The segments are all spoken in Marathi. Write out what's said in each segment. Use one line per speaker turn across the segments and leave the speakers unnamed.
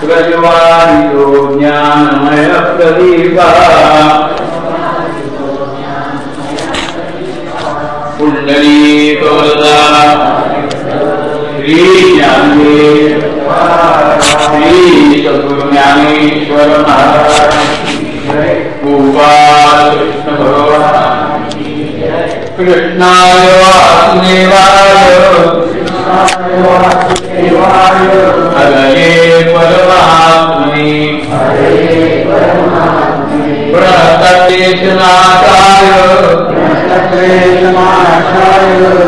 प्रज्वालितो ज्ञानमय प्रदीपा पुण्डलीकवरदा श्रीज्ञाने श्री महाराज। गोपाल कृष्ण भगवान कृष्णाय वासुदेवाय। हरये परमात्मने प्रणतकेशनाथाय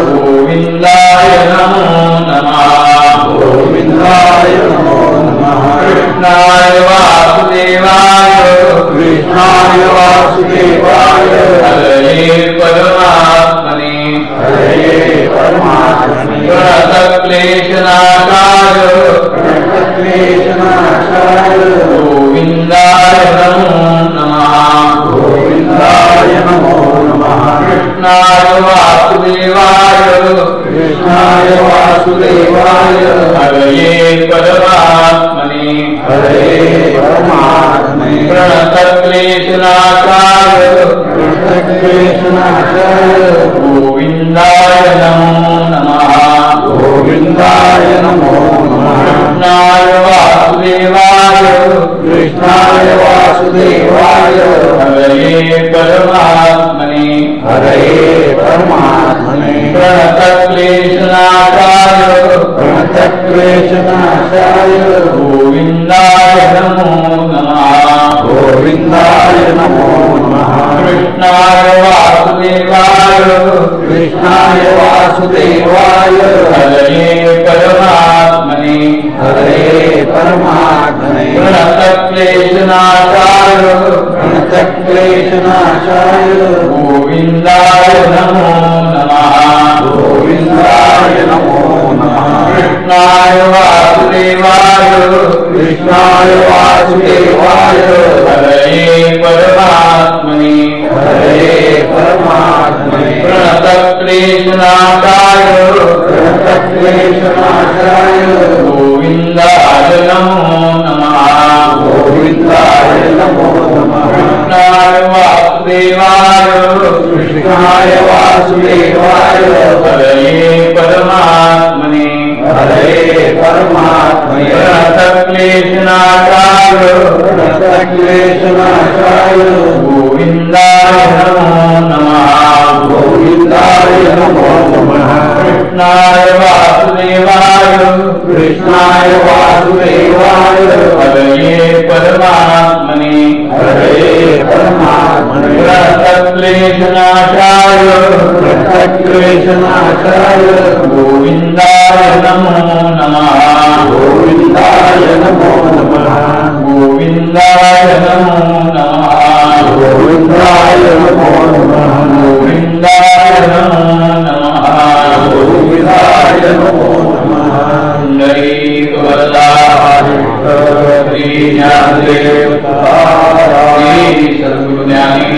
गोविन्दाय नमो नमः
गोविन्दाय नमो नमः
कृष्णाय वासुदेवाय।
कृष्णाय वासुदेवाय
हरये परमात्मने प्रणतक्लेशनाथाय
प्रणतक्लेशनाशाय
गोविन्दाय नमो नमः।
गोविन्दाय नमो नमः।
कृष्णाय वासुदेवाय।
कृष्णाय वासुदेवाय
हरये परमात्मने
हरे परमात्मने
प्रणतक्लेशनाशाय
प्रणतक्लेशनाशाय
गोविन्दाय नमो नमः।
गोविन्दाय नमो नमः।
कृष्णाय वासुदेवाय।
कृष्णाय वासुदेवाय।
हरये परमात्मने
हरे परमात्मने
प्रणतक्लेशनाशाय
प्रणतक्लेशनाशाय
गोविन्दाय नमो नमः।
गोविन्दाय नमो नमः।
कृष्णाय वासुदेवाय।
कृष्णाय वासुदेवाय।
हरये परमात्मने।
हरे परमात्मने।
प्रणतक्लेशनाशाय
प्रणतक्लेशनाशाय
गोविन्दाय नमो नमः। कृष्णाय वासुदेवाय
कृष्णाय वासुदेवाय
हरये परमात्मने।
हरे परमात्मने।
प्रणतक्लेशनाशाय
प्रणतक्लेशनाशाय
गोविन्दाय नमो नमः।
गोविन्दाय नमो नमः।
कृष्णाय वासुदेवाय
कृष्णाय वासुदेवाय।
हरये परमात्मने।
हरे परमात्मने
प्रणतक्लेशनाशाय
प्रणतक्लेशनाशाय
गोविन्दाय नमो नमः
गोविन्दाय नमो नमः
कृष्णाय वासुदेवाय
कृष्णाय वासुदेवाय
हरये परमात्मने प्रणतक्लेशनाशाय
प्रणतक्लेशनाशाय
गोविन्दाय नमो नमः
गोविन्दाय नमो नमः
गोविन्दाय नमो नमः
गोविन्दाय नमो नमः
गोविन्दाय नमो नमः
गोविन्दाय नमो नमः
पुण्डरीकवरदा श्रीज्ञानदेव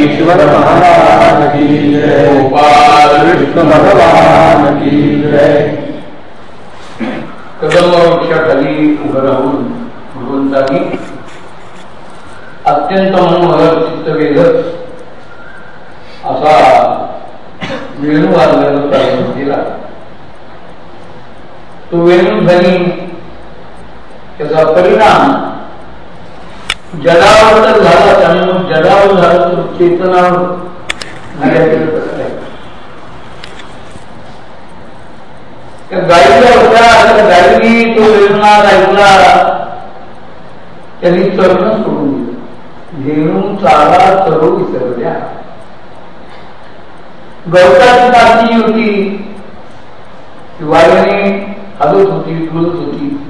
सद्गुरुज्ञानेश्वर
महाराज की जय
गोपाल
कृष्ण भगवान की जय
कदम वृक्षाखाली उभं राहून भगवंतांनी अत्यंत मनोहर चित्तवेधक असा वेणू वाजलेला प्रारंभ केला तो वेणू झाली त्याचा परिणाम जडावर तर झाला मग जडावर झाला तर चेतनावर झाल्याकडे कसं गाईला होत्या गाईनी तो वेदनाथ ऐकला. त्यांनी चरण सोडून दिलं. घेऊन चाला चरू विसरल्या. गवताची ताती होती. ती वाऱ्याने हलत होती डुलत होती.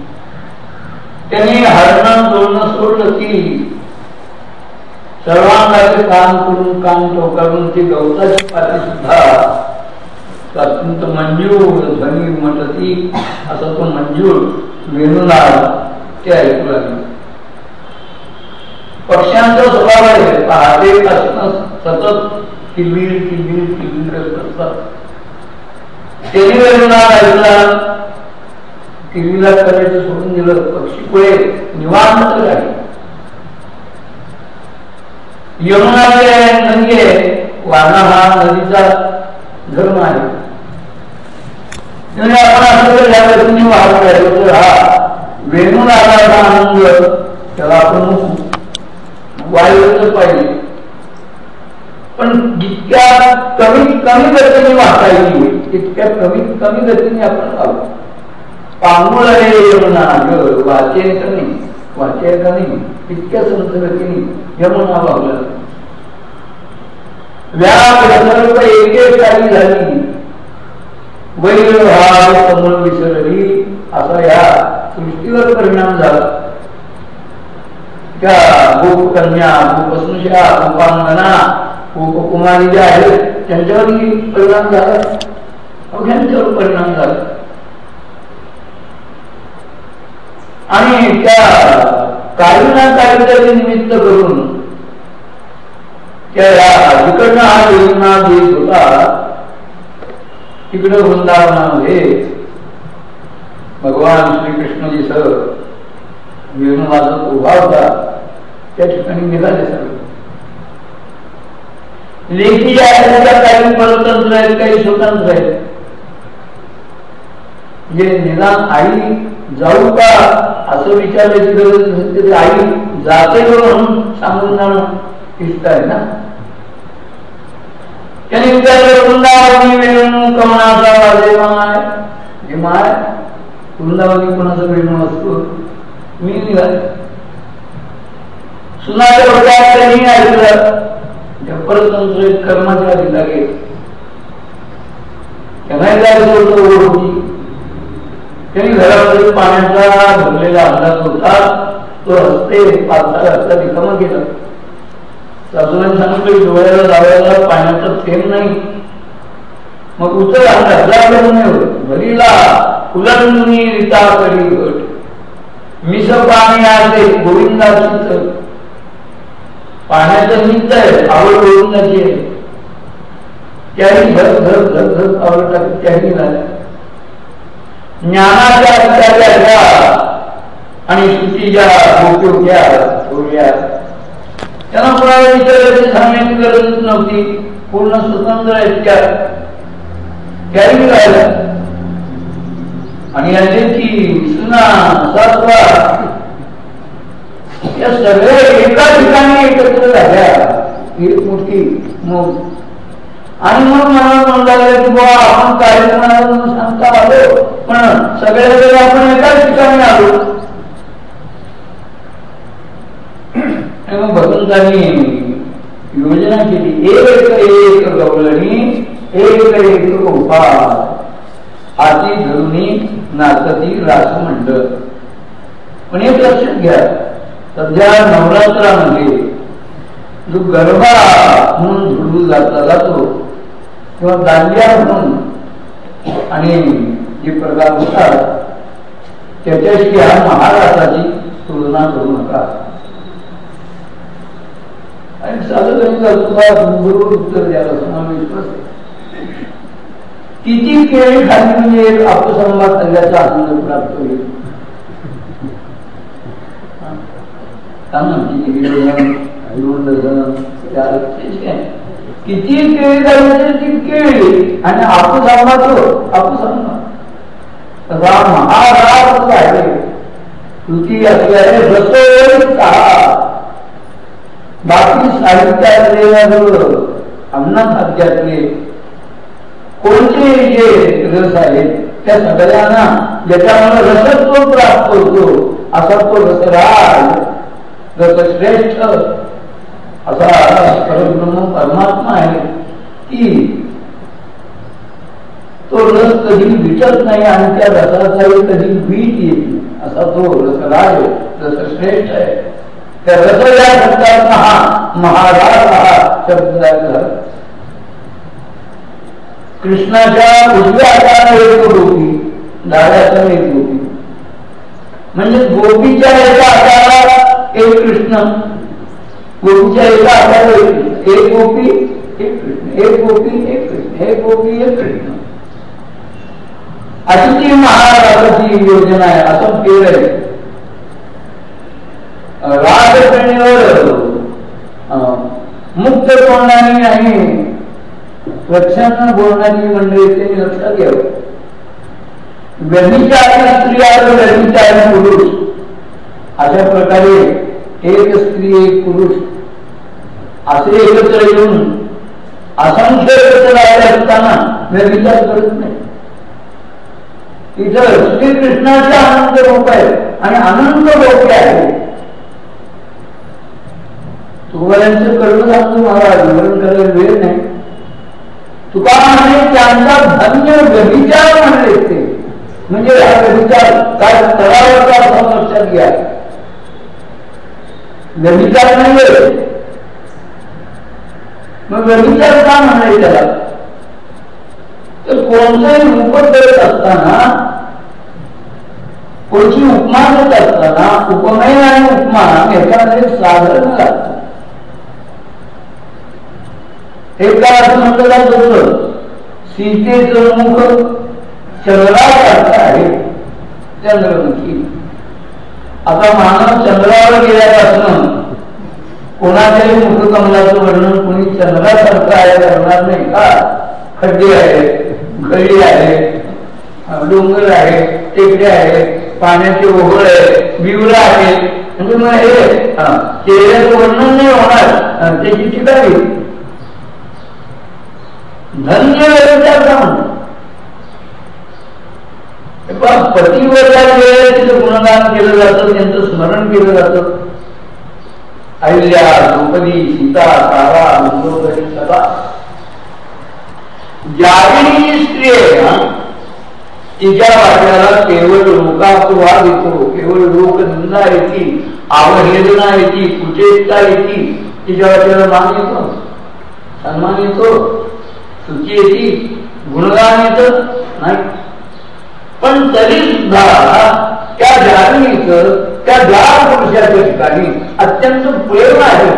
त्यांनी हरणं जोडणं सोडलं की सर्वांगाचे काम करून काम टोकारून ती गवताची पाती सुद्धा अत्यंत मंजूर ध्वनी म्हणती असा तो मंजूर वेणूनाद ते ऐकू लागले. पक्ष्यांचा स्वभाव आहे पहाटे असणं सतत किलबिल किलबिल किलबिल करत असतात. त्याने वेळेला ऐकला टीव्हीला करायचं सोडून दिलं पक्षी पुढे निवांत झाली. यमुना जे नदी आहे वारणा हा नदीचा धर्म आहे. म्हणजे आपण असं या व्यक्तीने वाहत राहिलो तर हा वेणूनादाचा आनंद त्याला आपण वायू पाहिजे. पण जितक्या कमीत कमी गतीने वाहता येईल तितक्या कमीत कमी गतीने आपण वाहू पांगुळ यमुना वाचे कमी इतक्या संत यमुना वाहलं व्याप सर्व एक काही झाली वैरभाव समोर विसरली असा या सृष्टीवर परिणाम झाला त्या गोपकन्या गोपसुषा गोपांगना गोपकुमारी ज्या आहेत त्यांच्यावरही परिणाम झाला अवघ्यांच्यावर परिणाम झाला आणि त्या काही ना काहीतरी निमित्त करून त्या तिकडनं हा योजना देत होता तिकडं वृंदावनामध्ये भगवान श्रीकृष्णजी सर वेणुवादक उभा होता त्या ठिकाणी निघाले सर लेखी ज्या आहेत काही परतंत्र आहेत काही स्वतंत्र आहेत. म्हणजे निदान आई जाऊ का? असं विचारल्याची गरज नसते आई जाते म्हणून सांगून जाणं इष्ट आहे ना? त्याने विचारलं वृंदावनी वेणू कमनाचा वाजे माय. हे माय वृंदावनी कोणाचा वेणू असतो? मी निघाल. सुनाच्या वडिलात त्यांनी ऐकलं परतंत्र कर्माच्या लागेल त्यांना जायचं होतं होती त्यांनी घरामध्ये पाण्याचा भरलेला अंदाज होता तो रस्ते पाचसा रस्ता रिकामा केला. सासूने सांगितलं डोळ्याला लावायला पाण्याचा थेंब नाही. मग उचल अंदाज भरीला फुलांनी रिता करी घट. मिस पाणी आहे गोविंदाची पाण्याचं निमित्त आहे आवड गोविंदाची आहे. त्याही घर घर घर घर आवड टाकत त्याही झाल्या. ज्ञानाच्या अत्याच्या आणि श्रुतीच्या गोष्टी होत्या सोडल्या त्यांना कोणाला विचारायची सांगण्याची गरजच नव्हती. पूर्ण स्वतंत्र आहेत त्या. त्याही राहिल्या आणि यांची सुना सत्वा. या सगळ्या एका ठिकाणी एकत्र झाल्या. एक मोठी मग आणि मग मला म्हणलं की बुवा आपण कार्यक्रमाला सांगता आलो पण सगळ्या वेळेला आपण एकाच ठिकाणी आलो. मग भगवंतांनी योजना केली. एक एक गवळणी एक एक उपास. हाती धरुणी नाचती रास मंडळ. पण एक लक्षात घ्या सध्या नवरात्रामध्ये जो गरबा म्हणून झुडू जाता जातो किंवा दांडिया म्हणून आणि जे प्रकार असतात त्याच्याशी या महाराष्ट्राची तुलना करू नका आणि साधं काही उत्तर द्यायला समावेश किती केळी खाली म्हणजे एक आपसंवाद त्याचा आनंद प्राप्त होईल किती चार किती केळी झाली ती केळी? आणि आपूस सांभाळतो आपण सांभाळ राम हा राम आहे कृती असल्याने रसोई बाकी अन्न खाद्यातले कोणते जे रस आहेत त्या सगळ्यांना ज्याच्यामुळे रसत्व प्राप्त होतो असा तो रसराज रसश्रेष्ठ असा परब्रह्म परमात्मा आहे की तो रस कधी विटत नाही आणि त्या रसाचाही कधी वीट येत असा तो रसराज रसश्रेष्ठ आहे त्या रस या शब्दात हा महाराज हा शब्द कृष्णाच्या उजव्या हाताने एक गोपी डाव्या हाताने एक गोपी म्हणजे गोपीच्या एका हाताला एक कृष्ण गोपीच्या एका हाताला एक गोपी, एक कृष्ण, एक गोपी, एक कृष्ण, एक गोपी, एक कृष्ण। अशी ती महाराजाची योजना आहे असं केलंय राजकरणीवर मुक्त बोलणारी आणि लक्षांना बोलणारी मंडळी ते लक्षात घ्यावं गरमीच्या आधी स्त्री आहे पुरुष। अशा प्रकारे एक स्त्री एक पुरुष असे एकत्र येऊन असंख्य एकत्र असताना मी विचार करत नाही इथं आनंद रूप आहे आणि आनंद लोक आहे सांगतो महाराज विवरण करायला वेळ नाही तुका त्यांचा धन्य व्यभिचार म्हणले ते. म्हणजे हा व्यभिचार काय लक्षात घ्या व्यभिचार नाही मग व्यभिचार का म्हणाले त्याला? तर कोणतंही रूप करत असताना कोणची उपमा देत असताना उपमय आणि उपमान याच्यामध्ये साधारण लागत. एक काळ असं म्हटलं जात होतं सीतेचं मुख चंद्रासारखं आहे चंद्रमुखी. आता मानव चंद्रावर गेल्यापासून कोणाच्याही मुखकमलाचं वर्णन कोणी चंद्रासारखं आहे करणार नाही का? खड्डे आहे घडी आहे डोंगर आहे टेकडे आहे पाण्याचे ओघळ आहे बिवरा आहे म्हणजे मग हे चेहऱ्याचं वर्णन नाही होणार. त्याची ठिकाणी धन्य व्यवचार पण पतीवर पतीवरच्या वेळेस तिथं गुणगान केलं जातं त्यांचं स्मरण केलं जातं. अहिल्या द्रौपदी सीता तारा मंदोदरी सदा. ज्यावेळी स्त्री आहे ना तिच्या वाट्याला केवळ लोकापवाद येतो केवळ लोकनिंदा येते अवहेलना येते कुचेता येते तिच्या वाट्याला मान येतो सन्मान येतो सुखी येते गुणगान येत नाही? पण तरी सुद्धा त्या जाणीच त्या ज्या पुरुषाच्या ठिकाणी अत्यंत प्रेम आहे.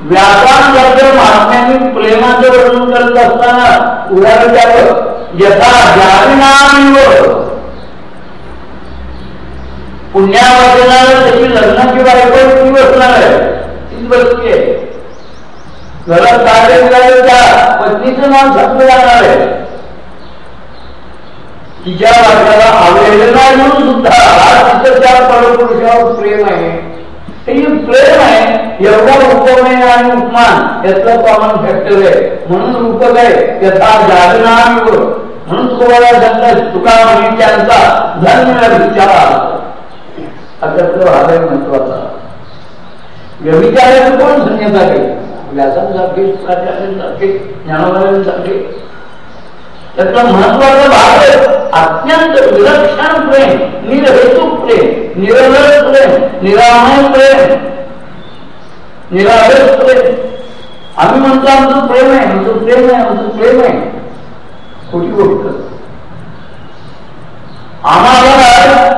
व्यापार महात्म्यांनी प्रेमाचं वर्णन करत असताना उदाहरण द्यावं. यथा जामीनामीवर पुण्यावाचनाला त्याची लग्नाची बायको ती बसणार आहे तीच बसती आहे घरात कार्य त्या पत्नीचं नाव छापलं जाणार आहे. तिच्या वाट्याला नाही म्हणून सुद्धा तिथं त्या परपुरुषावर प्रेम आहे. हे प्रेम आहे एवढा उपमे आणि उपमान याचं कॉमन फॅक्टर आहे. म्हणून रूपक आहे यथा जागना म्हणून तुम्हाला सांगतात तुका म्हणजे त्यांचा धन्य विचार आता तो हा महत्त्वाचा. व्यविचाराचं कोण धन्यता घे व्यासांसारखे प्राचार्यांसारखे ज्ञानोबायांसारखे त्याचा महत्त्वाचा भाग अत्यंत विलक्षण प्रेम निरहेतुक प्रेम निरलस प्रेम निरामय प्रेम निरावेश प्रेम. आम्ही म्हणतो आमचं प्रेम आहे आमचं प्रेम आहे आमचं प्रेम आहे. खोटी गोष्ट. आम्हाला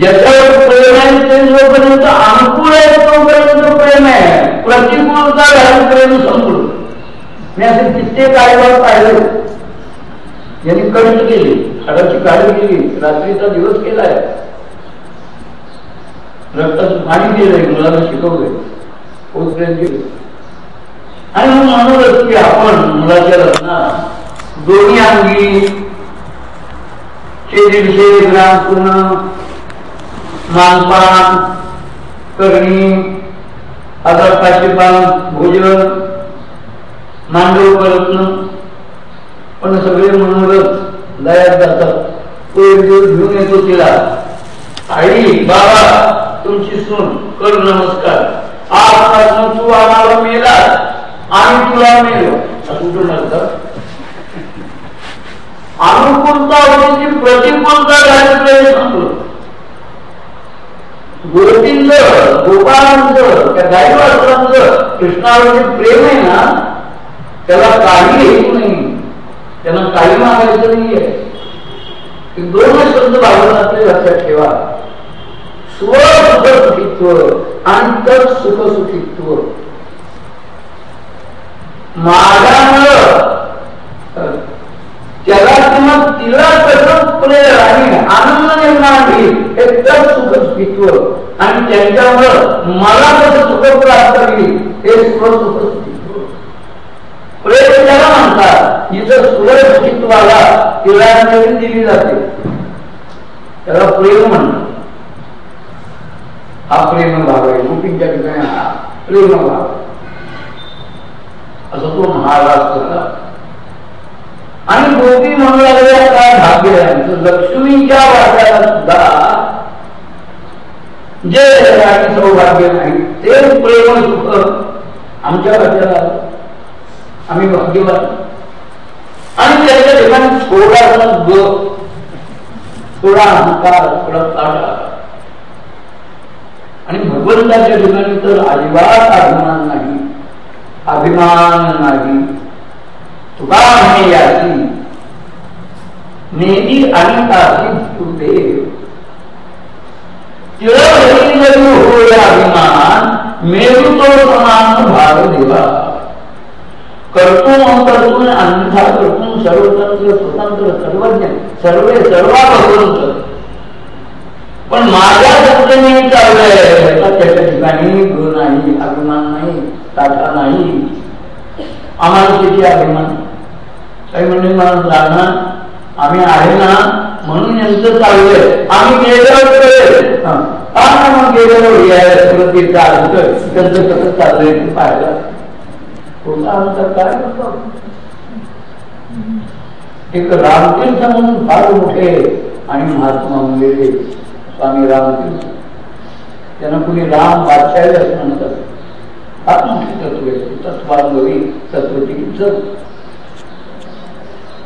ज्याच्यावर प्रेम आहे ते जोपर्यंत अनुकूल आहे तोपर्यंत प्रेम आहे. प्रतिकूलता घालून प्रेम संपलं मी असे कित्येक आईवर पाहिलं. यांनी कष्ट केली. हाडाची काळजी केली रात्रीचा दिवस केलाय. रक्ताचं पाणी केलंय मुलांना शिकवलंय. पोचपर्यंत आणि मग म्हणूनच की आपण मुलाच्या लग्नात दोन्ही अंगी शे दीडशे ग्राम पूर्ण मानपान करणी हजार पाचशे पान भोजन मांडव परतन पण सगळे मनोरथ लयात जातात. तो एक दिवस घेऊन येतो तिला. आई बाबा तुमची सून कर नमस्कार. आजपासून तू आम्हाला मेला आम्ही तुला मेलो. असं अनुकूलता होती प्रतिकूलता झाली सांगतो. गोपींच गोपाळांचं त्या गायवासरांचं कृष्णावरती प्रेम आहे ना त्याला काही हेतू नाही. त्यांना काही मागायचं नाहीये. दोन शब्द भावनातले लक्षात ठेवा. स्व सुख सुखित्व आणि तर सुख सुखित्व मागामुळं त्याला किंवा तिला कसं प्रेर आणि आनंद निर्माण होईल एकदम सुख स्थित्व आणि त्यांच्यामुळं मला कसं सुख प्राप्त होईल हे सुख सुख स्थित्व त्याला म्हणतात जिथं सुरज तिला नवीन दिली जाते. त्याला प्रेम म्हणतात. हा प्रेम भाव आहे. गोपींच्या ठिकाणी हा प्रेम भाव असं तो महाराष्ट्र आणि गोपी म्हणू लागल्या काय भाग्य आहे? लक्ष्मीच्या वाट्याला सुद्धा जे सौभाग्य नाही ते प्रेम सुख आमच्या वाट्याला आम्ही भाग्यवान आणि त्यांच्या ठिकाणी थोडासा थोडा अहंकार थोडा ताटा आणि भगवंताच्या ठिकाणी तर अजिबात अभिमान नाही. अभिमान नाही. तुका म्हणे याची नेहमी आणि तासी देव होय अभिमान मेरू तो समान भाग देवा. करतो कर्तुम अन्यथा कर्तुम सर्वतंत्र स्वतंत्र सर्वज्ञ सर्वे सर्वा भगवंत पण माझ्या सत्तेने चाललंय. त्याच्या ठिकाणी ग नाही अभिमान नाही ताठा नाही. आम्हाला किती अभिमान? काही म्हणजे मला जाणार आम्ही आहे ना म्हणून यांचं चाललंय. आम्ही गेल्यावर मग गेल्यावर त्यांचं कसं चाललंय ते पाहिलं कोणता अंतर काय करतो एक रामतीर्थ म्हणून फार मोठे आणि महात्मा म्हणजे स्वामी रामतीर्थ. त्यांना कुणी राम बादशाही असं म्हणतात फार मोठे तत्व आहे तत्वानुभवी तत्वचिकित्सक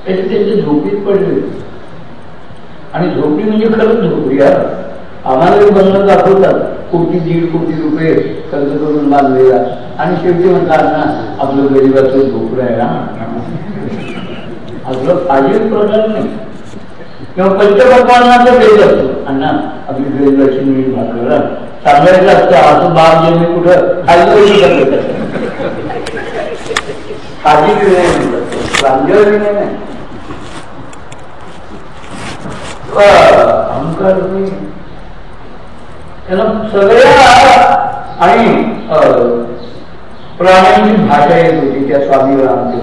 त्याची त्यांची झोपीत पडली आणि झोपडी म्हणजे खरंच झोपडी आहे. आम्हाला बंधन दाखवतात. कोटी दीड कोटी रुपये खर्च करून बांधलेला. आणि शेवटी म्हणतात ना आपलं गरीबाचं झोपडं आहे ना. आपलं फाजील प्रकार नाही. किंवा पंचभगवानाचं भेट असतो. अण्णा आपली भेट लक्ष्मी भाकरा सांगायचं असतं असं बाप जेणे कुठं? खाली फाजील नाही. म्हणतात. नाही? अहंकार नाही. त्याला सगळ्या आणि प्राण्यांची भाषा येत होती त्या स्वामीवर आमच्या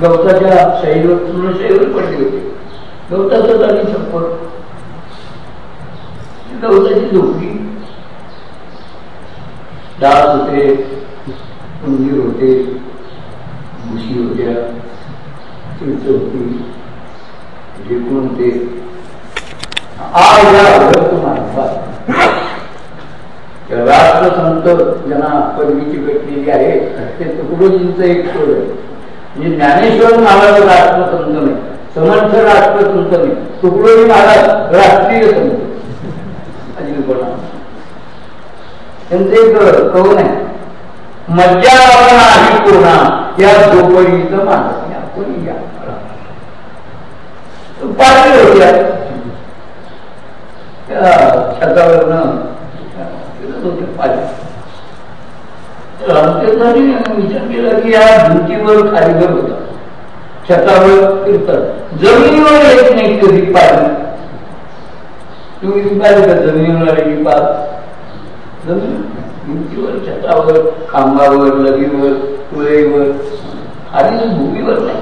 गवताच्या शैलीवर पूर्ण शैलीवर पडली होती. गवताच आणि छप्पर. गवताची झोपडी. डाळ होते उंदीर होते भुशी होत्या चिंच होती ढेकून होते. राष्ट्रसंत ज्यांना पदवीची भेटलेली आहे ते तुकडोजींचं एक सोड आहे म्हणजे ज्ञानेश्वर महाराज राष्ट्रसंत नाही समर्थ राष्ट्रसंत नाही तुकडोजी महाराज राष्ट्रीय संत त्यांचं एक कवन आहे मज्जा आहे कोणा या झोपडीचं मानस कोणी या पाठी होत्या छतावरनं विचार केला की या भिंतीवर कारीगर होता. छतावर फिरतात जमिनीवर येत नाही कधी पाणी तुम्ही पाहिलं का जमिनीवर आलेली पाच जमीन. भिंतीवर छतावर खांबावर लगीवर तुळईवर खाली भूमीवर नाही.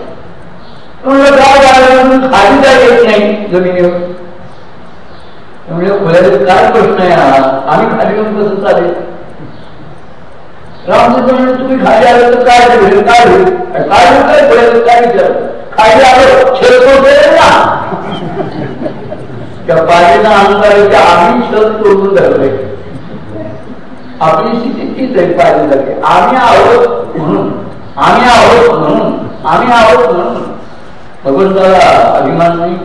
खाली काय येत नाही जमिनीवर. म्हणजे त्यामुळे खोल्याचा काय प्रश्न आहे हा? आम्ही खाली येऊन कसं चालेल? रामचंद्र म्हणजे तुम्ही खाली आलं तर काय होईल? काय होईल? काय होईल? काय खोल्याचं काय विचार? खाली आलो छेद ना. त्या पाण्याचा अंगाच्या आम्ही छत तोडून धरले. आपली स्थिती तीच आहे पाहिजे. आम्ही आहोत म्हणून. आम्ही आहोत म्हणून. आम्ही आहोत म्हणून. भगवंताला अभिमान नाही.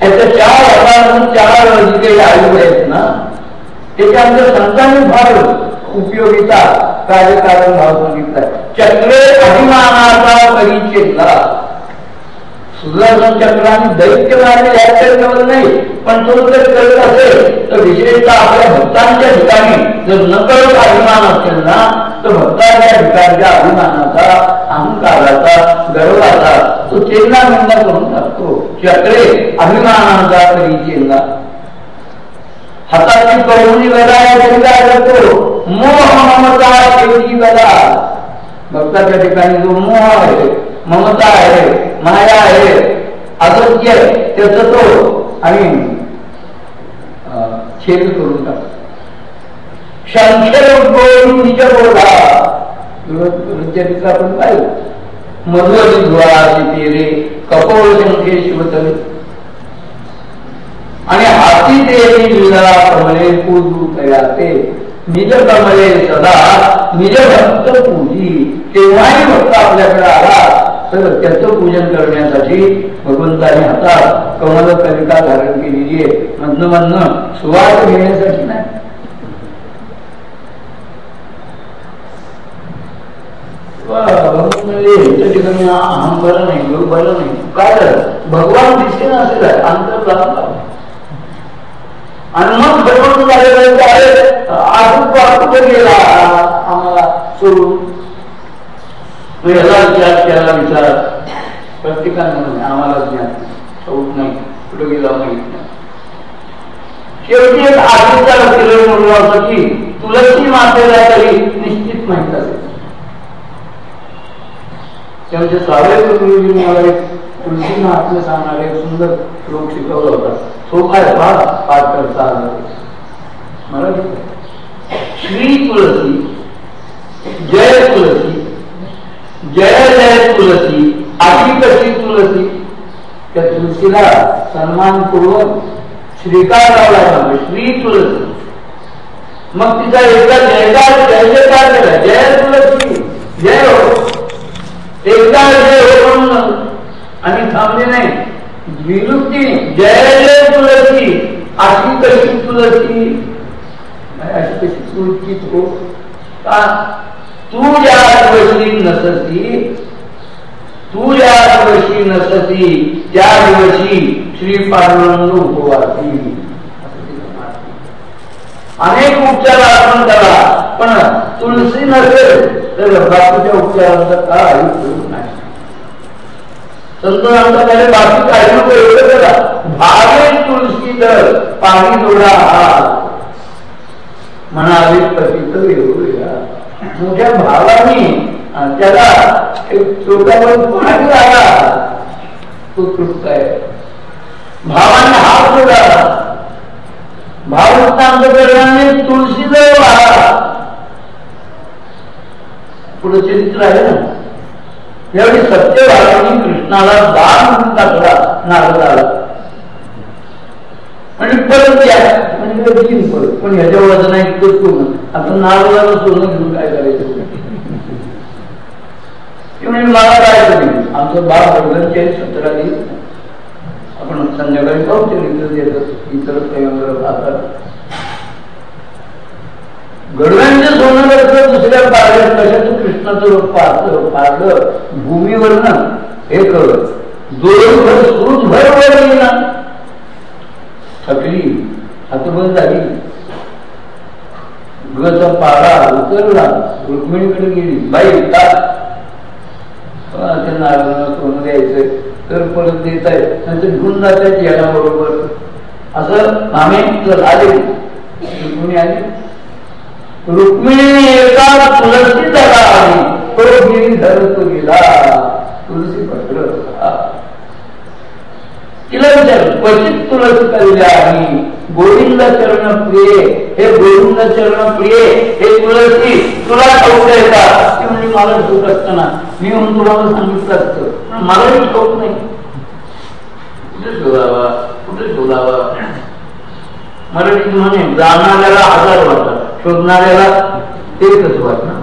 त्याच्या चार हजार चार जिथे आयोग आहेत ना त्याच्या आमच्या संतांनी फार उपयोगिता कार्यकारण भाव सांगितलाय चक्रे अभिमानाचा परिचयला सुदर्शन चक्राने दैत्य मारले याच्यावर नाही पण तो जर करत असेल तर विशेषतः आपल्या भक्तांच्या ठिकाणी जर नकळत अभिमान असेल ना तर भक्तांच्या ठिकाणच्या अभिमानाचा अहंकाराचा गर्वाचा तो तो चेंगा मेंगा करून टाकतो. चक्रे अभिमानाचा तरी चेंगा हाताची कळवणी वेळा तरी काय करतो. मोह ममता शेवटी वेळा भक्ताच्या ठिकाणी जो मोह आहे ममता आहे माया आहे असत्य आहे त्याचा तो आणि छेद करून टाक. शंखेर उद्भवून निज बोधा आपण पाहिलं. मधुरी द्वाराची तेरे कपोळ शंखे शिवतले. आणि हाती देवी लीला कमले पूजू तयाते निज कमले सदा निज भक्त पूजी. केव्हाही भक्त आपल्याकडे आला. तर त्याचं पूजन करण्यासाठी भगवंताने हातात कमल कविता धारण केलेली आहे. मधनं मधनं सुवास घेण्यासाठी नाही. अहम बरं नाही योग बरं नाही काय भगवान दिसते असेल अंतर आणि मग भगवंत आम्हाला सोडून. तू याला विचार त्याला विचार. प्रत्येकाने म्हणून आम्हाला ज्ञान. होत नाही. कुठे गेला माहीत नाही. शेवटी एक आधीचा किरण म्हणून असं की तुलसी मातेला तरी निश्चित माहीत असेल. त्यांचे सावळे गुरुजी मला एक तुलसी महात्म्य सांगणारे एक सुंदर श्लोक शिकवला होता. तो काय फार पाठ करता आला श्री तुलसी जय तुलसी जय जय तुलसी आधी कशी तुलसी? त्या तुलसीला सन्मानपूर्वक श्रीकार लावला श्री तुलसी. मग तिचा एकदा जयकार जय जयकार केला. जय तुलसी जय हो. एकदा जय हो म्हणून. आणि थांबले नाही. विलुप्ती जय जय तुलसी अशी कशी तुलसी? अशी कशी तुलसी हो? का? तू ज्या दिवशी नसती. तू ज्या दिवशी नसती. त्या दिवशी श्री पांडुरंग उपवासी अनेक उपचार आपण करा पण तुलसी नसेल तर बाकीच्या उपचारांचा काय नाही. संत आमच्याकडे बाकी काही नको एवढं करा. भावे तुलसी तर पाणी जोडा हा म्हणाले पतित एवढूया तुझ्या भावानी त्याला एक छोटा पण पाणी तो तृप्त आहे. भावाने हात जोडा. भावस्तांत तुळशी जवळ पुढे चरित्र आहे ना? यावेळी सत्यभागाने कृष्णाला दान म्हणून टाकला नारदाला. आणि परत या. म्हणजे तीन परत. पण ह्याच्या वजन आहे इतकंच पूर्ण. आता नारळाला सोनं घेऊन काय करायचं? म्हणजे मला काय तुम्ही? आमचं बाळ वडिलांचे सतरा दिवस. आपण संध्याकाळी पाहू चरित्र देतात इतर स्वयंवर राहतात गडव्यांचं सोनं करतं दुसऱ्या पारड्यात कशाचं कृष्णाचं रूप पाहतं पारलं भूमीवरनं हे कर दोन भर सूज भर वर ना थकली हातभर झाली. गचा पारा उतरला रुक्मिणीकडे गेली. बाई का त्यांना सोनं द्यायचंय. तर परत देत आहे नंतर घेऊन जात आहेत याला बरोबर असं? आम्ही जर आले रुक्मिणी आली. रुक्मिणी एका तुलसी झाला आणि तो गिरी धरतो गेला तुलसी पडला तिला विचार क्वचित गोविंद चरण प्रिय हे गोविंद चरण प्रिय हे तुलसी तुला ठाऊक आहे का ती म्हणजे मला ठाऊक असताना मी म्हणून तुम्हाला सांगितलं असतं. मलाही ठाऊक नाही. कुठे शोधावा? कुठे शोधावा? मराठीत म्हणे जाणाऱ्याला हजार वाटतात शोधणाऱ्याला एकच वाटणार.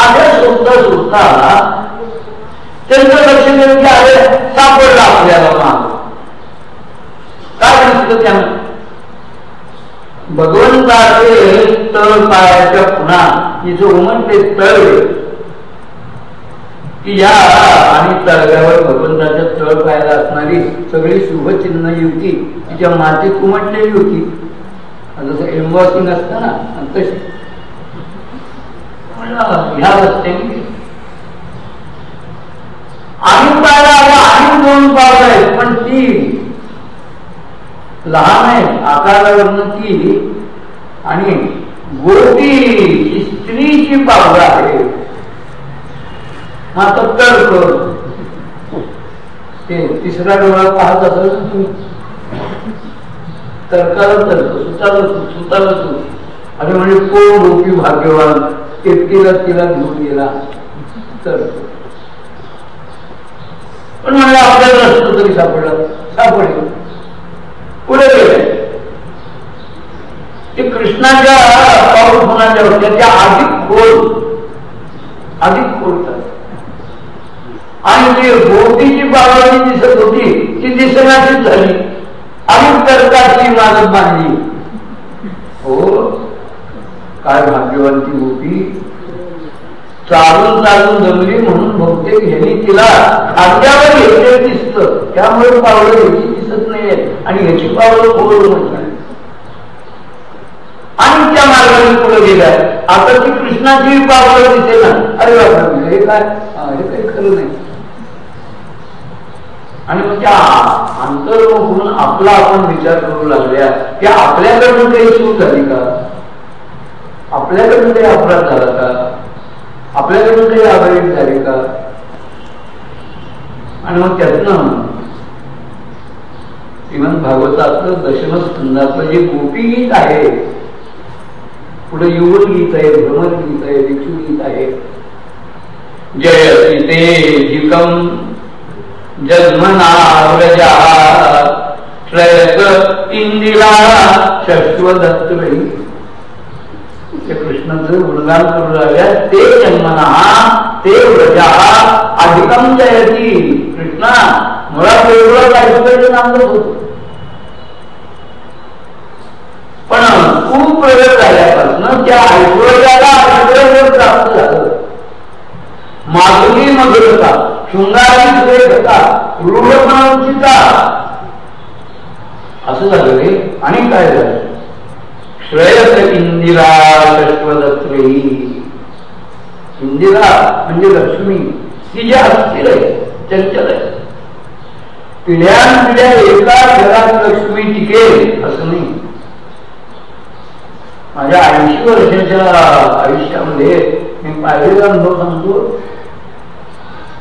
आल्या शोधता शोधता त्यांचं लक्ष देऊन आले सापडला आपल्याला माग काय दिसलं त्यानं? भगवंताचे तळ पायाच्या पुन्हा तिचं उमटते तळ की या आणि तळव्यावर भगवंताच्या तळ पायाला असणारी सगळी शुभचिन्ह युती तिच्या मातीत उमटलेली होती. जसं एम्बॉसिंग असतं ना तशी ह्या रस्त्याने पाहिला आणि दोन पावलं आहेत पण ती लहान आहे आकारावरनं ती आणि गोटी स्त्रीची पावलं आहे आता तर्क. ते तिसरा डोळा पाहत असेल तुम्ही तर्काला तर्क सुताला सुताला तू आणि म्हणजे कोण गोपी भाग्यवान एकटीला तिला घेऊन गेला. तर पण म्हणजे आपल्याला असतो तरी सापडला. सापडल. पुढे गेले. ते कृष्णाच्या पाऊल होण्याच्या होत्या त्या अधिक खोल. अधिक खोलतात. आणि ती गोपीची बाबाजी दिसत होती ती दिसण्याची झाली. अधिक तर्काची मानत बांधली हो काय भाग्यवंती गोपी. चालून चालून जमली म्हणून बहुतेक ह्यांनी तिला खांद्यावर घेतले दिसत. त्यामुळे पावलं ह्याची दिसत नाहीये आणि ह्याची पावलं खोल म्हणतात आणि त्या मार्गाने पुढे गेल्या. आता ती कृष्णाची पावलं दिसे ना. अरे बाबा हे काय? हे काही खरं नाही. आणि मग त्या अंतर्मुख आपला आपण विचार करू लागल्या. की आपल्याकडून काही चूक झाली का? आपल्याकडून काही अपराध झाला का? आपल्याकडून काही आघाडी झाली का? आणि मग त्यातनं श्रीमंत भागवतातलं दशमस्कंदातलं जे गोपी गीत आहे पुढे युवन गीत आहे भ्रमर गीत आहे भिक्षू गीत आहे. जय सीते जिकम जन्मनाव्रजा श्रयक इंदिरा शश्वदत्त ते कृष्णाचं गुणगान करू लागल्या. ते जन्मना ते व्रजा अधिकम जयती. कृष्णा मला वेगळं ऐश्वर्य नांदत होत. पण खूप प्रयोग झाल्यापासून त्या ऐश्वर्याला ऐश्वर्य प्राप्त झालं. माधुरी मधुरता शृंगारी सुरेखता रूढपणा असं झालं रे. आणि काय झालं? श्रेयस इंदिरा शश्वदत्री इंदिरा म्हणजे लक्ष्मी. ती जे अस्थिर आहे चंचल आहे. पिढ्यान पिढ्या एका घरात लक्ष्मी टिकेल असं नाही. माझ्या ऐंशी वर्षाच्या आयुष्यामध्ये मी पाहिलेला अनुभव सांगतो.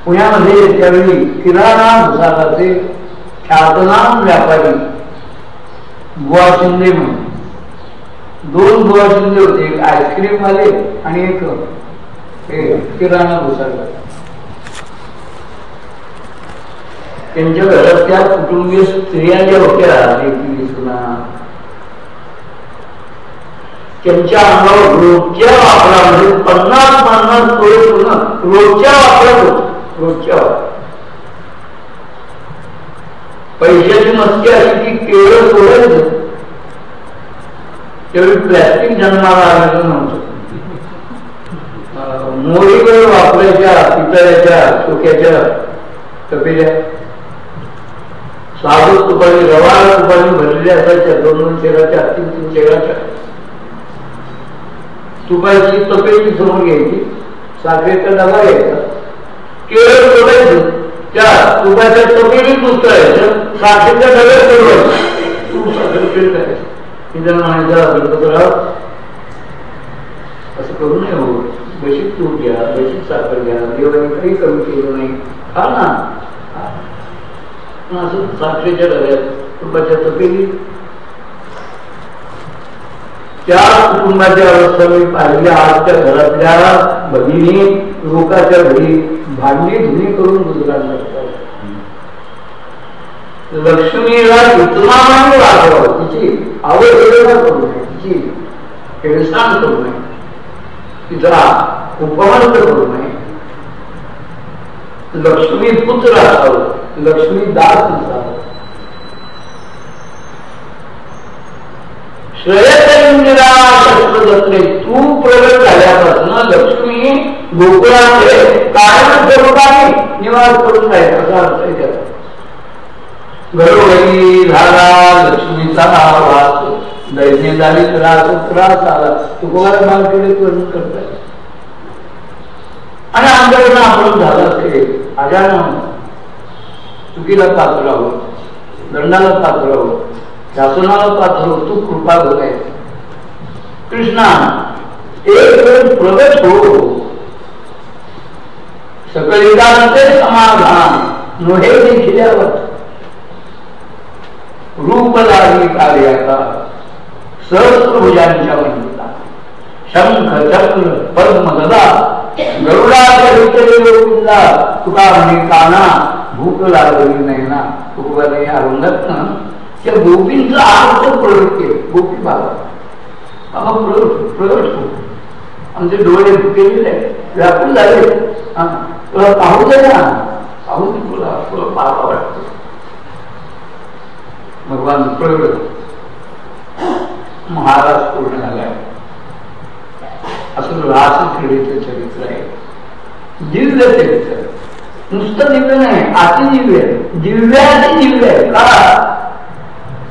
पुण्यामध्ये त्यावेळी किराणा भुसाराचे ख्यातनाम व्यापारी बुवा शिंदे म्हणून. दोन गोळा शिंदे होते एक आईस्क्रीम वाले आणि एक किराणा भुसार त्यांच्या घरात त्या कुटुंबीय स्त्रिया ज्या होत्या सुना त्यांच्या अंगावर रोजच्या वापरामध्ये पन्नास पन्नास तोळे सोनं रोजच्या वापरात होत रोजच्या पैशाची मस्ती अशी की केवळ सोडायचं तेवढी प्लॅस्टिक जन्माला आलेलं नव्हतं मोळीकडे वापरायच्या पितळ्याच्या चोक्याच्या कपिल्या साधू तुपाणी रवाळ तुपाणी भरलेल्या असायच्या दोन दोन शेराच्या तीन तीन शेराच्या तुपाची तपेची समोर घ्यायची साखरेचा डबा घ्यायचा केळं सोडायचं त्या तुपाच्या तपेलीत उचलायचं साखरेच्या डब्यात सोडवायचं तूप साखर करायचं गणपतराव असं करू नये हो. बशीत तूप घ्या बशीत साखर घ्या. देवाने काही कमी केलं नाही. खा ना. असं साखरेच्या डब्यात कुटुंबाच्या तपेली. त्या कुटुंबाची अवस्था मी पाहिल्या आजच्या घरातल्या भगिनी लोकाच्या घरी भांडी धुणी करून गुजरात लागतात लक्ष्मीला इतमानाने वागवावं तिची आवड करू नये तिची हेळसाण करू नये तिचा उपमंत करू नये. लक्ष्मी पुत्र असावं. लक्ष्मी दास नसावं श्रेयसंदिरा शस्त्रदत्रे तू प्रगत झाल्यापासून लक्ष्मी गोकुळामध्ये कायम स्वरूपाने निवास करून राहील. असा अर्थ त्याचा घरोघरी झाला लक्ष्मीचा आवाज दैन्य झाली त्रास त्रास आला तुकोबारा मालकडे वर्णन करताय आणि आमच्याकडनं आपण झालं ते अजान चुकीला पात्र आहोत दंडाला पात्र आहोत शासनाला पात्र आहोत तू कृपा घे कृष्णा एक वेळ प्रगट हो सकलिदांचे समाधान. नोहे देखिल्यावर रूप लागली कार्याचा. सहस्रभुजांच्या वंदिता शंख चक्र पद्म गदा गरुडाच्या गोविंदा तुका म्हणे काना भूक लागली नाही ना. तुकोबाने अरुंदात त्या गोपींचा अर्थ प्रयोग केले. गोपी बाबा. बाबा प्रयोग प्रयोग आमचे डोळे भुकेलेले व्यापून झाले. तुला पाहू दे ना. पाहू दे तुला तुला पाहावा वाटतो. भगवान प्रयोग महाराज पूर्ण झालाय असं रास क्रीडेचं चरित्र आहे. दिव्य चरित्र. नुसतं दिव्य नाही अति दिव्य दिव्याची दिव्य आहे. का?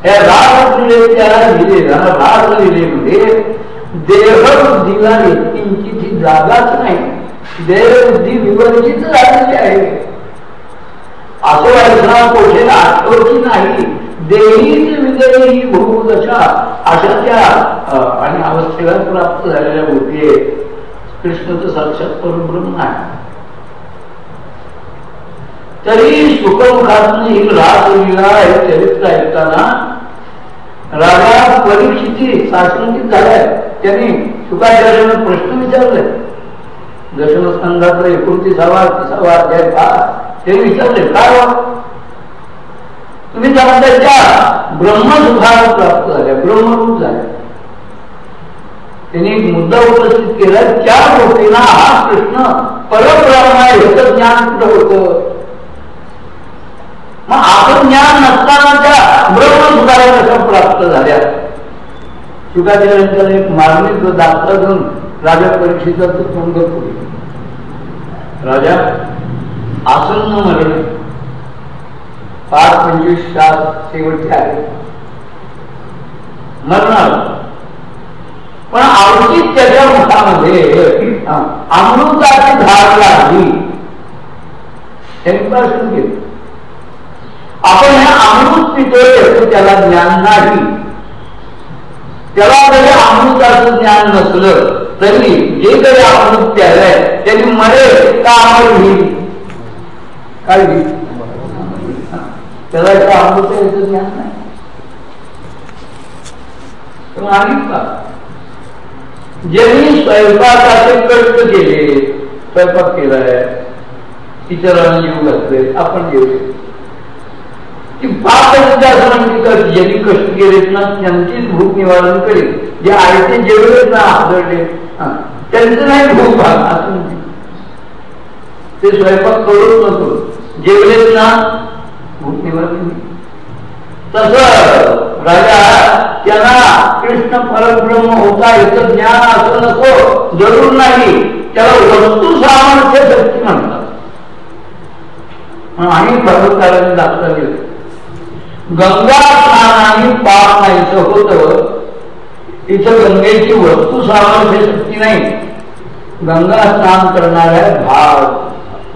या रास क्रीडेच्या दिलेला रास लिलेमध्ये देहबुद्धीला किंचित जागाच नाही. देहबुद्धी विवर्जित झालेली आहे. असं व्हायचं कोठे आठवची नाही देहीच विजयी ही अशा त्या आणि अवस्थेला प्राप्त झालेल्या गोष्टी कृष्णच साक्षात परब्रह्म आहे. तरी सुखमुखातून ही रास रासलीला हे चरित्र ऐकताना. राजा परीक्षिती शासनकीत झालाय त्यांनी शुकाचार्यानं प्रश्न विचारले. दशमस्कंदातला एकोणतीसावा तिसावा अध्याय का ते विचारले काय हो? तुम्ही त्या ब्रह्मसुखाला प्राप्त झाल्या. ब्रह्मरूप झाल्या. त्यांनी एक मुद्दा उपस्थित केला त्या गोष्टीला हा कृष्ण परब्रह्म ह्याचं ज्ञान कुठं होत? मग आपण ज्ञान नसताना त्या ब्रह्मसुखाला कशा प्राप्त झाल्या? शुकाचार्यांच्या एक मार्मिक दाखला घेऊन राजा परीक्षेचं तोंड पुढे. राजा आसन्न मरण पाच पंचवीस सात शेवटचे आहे. मरणार. पण आवडीत त्याच्या मुखामध्ये अमृताची धार लागली. केलं आपण हे अमृत पितोय असं त्याला ज्ञान नाही. त्याला जरी अमृताचं ज्ञान नसलं तरी जे काही अमृत प्यायलंय त्यांनी मरेल का अमर होईल काय होईल? त्याला एका अमृत याचं ज्ञान नाही. का ज्यांनी स्वयंपाकाचे कष्ट केले स्वयंपाक केलाय इतरांना येऊ घातले आपण येऊ की पाच असं ज्यांनी कष्ट केलेत ना त्यांचीच भूक निवारण करेल जे आयते जेवलेत ना आदळले त्यांचं नाही भूक भाग असं ते स्वयंपाक करून नको. जेवलेत ना तस राजा त्यांना कृष्ण परब्रह्म होता याचं ज्ञान असं नको जरूर नाही. त्याला वस्तू सामर्थ्य शक्ती म्हणतात. आणि भगवताराने दाखला दिलं गंगा स्नानाने पाप नाहीचं होत. इथं गंगेची वस्तू सामर्थ्य शक्ती नाही. गंगा स्नान करणाऱ्या भाव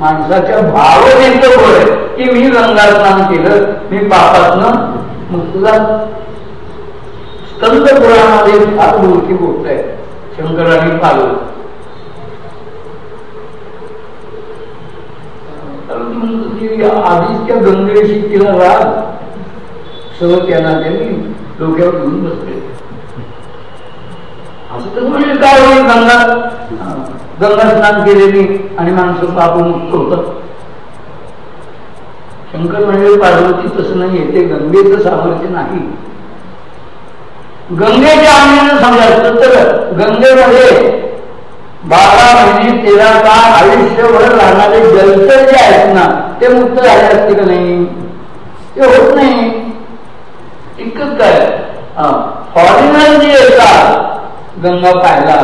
माणसाच्या भावनेचं बळ की मी गंगा स्नान केलं मी पापातनं मुक्त झालो स्कंद पुराणामध्ये फार मोठी गोष्ट आहे. शंकराने पाहिलं आधीच्या गंगेशी तिला राग सह त्यांना त्यांनी डोक्यावर घेऊन बसले. असं तर म्हणजे काय होईल गंगा? गंगा स्नान केलेली आणि माणसं पापमुक्त होतात शंकर म्हणजे पार्वती तसं नाही ते गंगेचं सामर्थ्य नाही. गंगेच्या आम्ही समजायचं तर गंगेमध्ये बारा महिने तेरा काळ आयुष्यभर राहणारे जलचर जे आहेत ना ते मुक्त झाले असते का नाही? ते होत नाही. इतकंच काय? फॉरेनर जे येतात गंगा पाहायला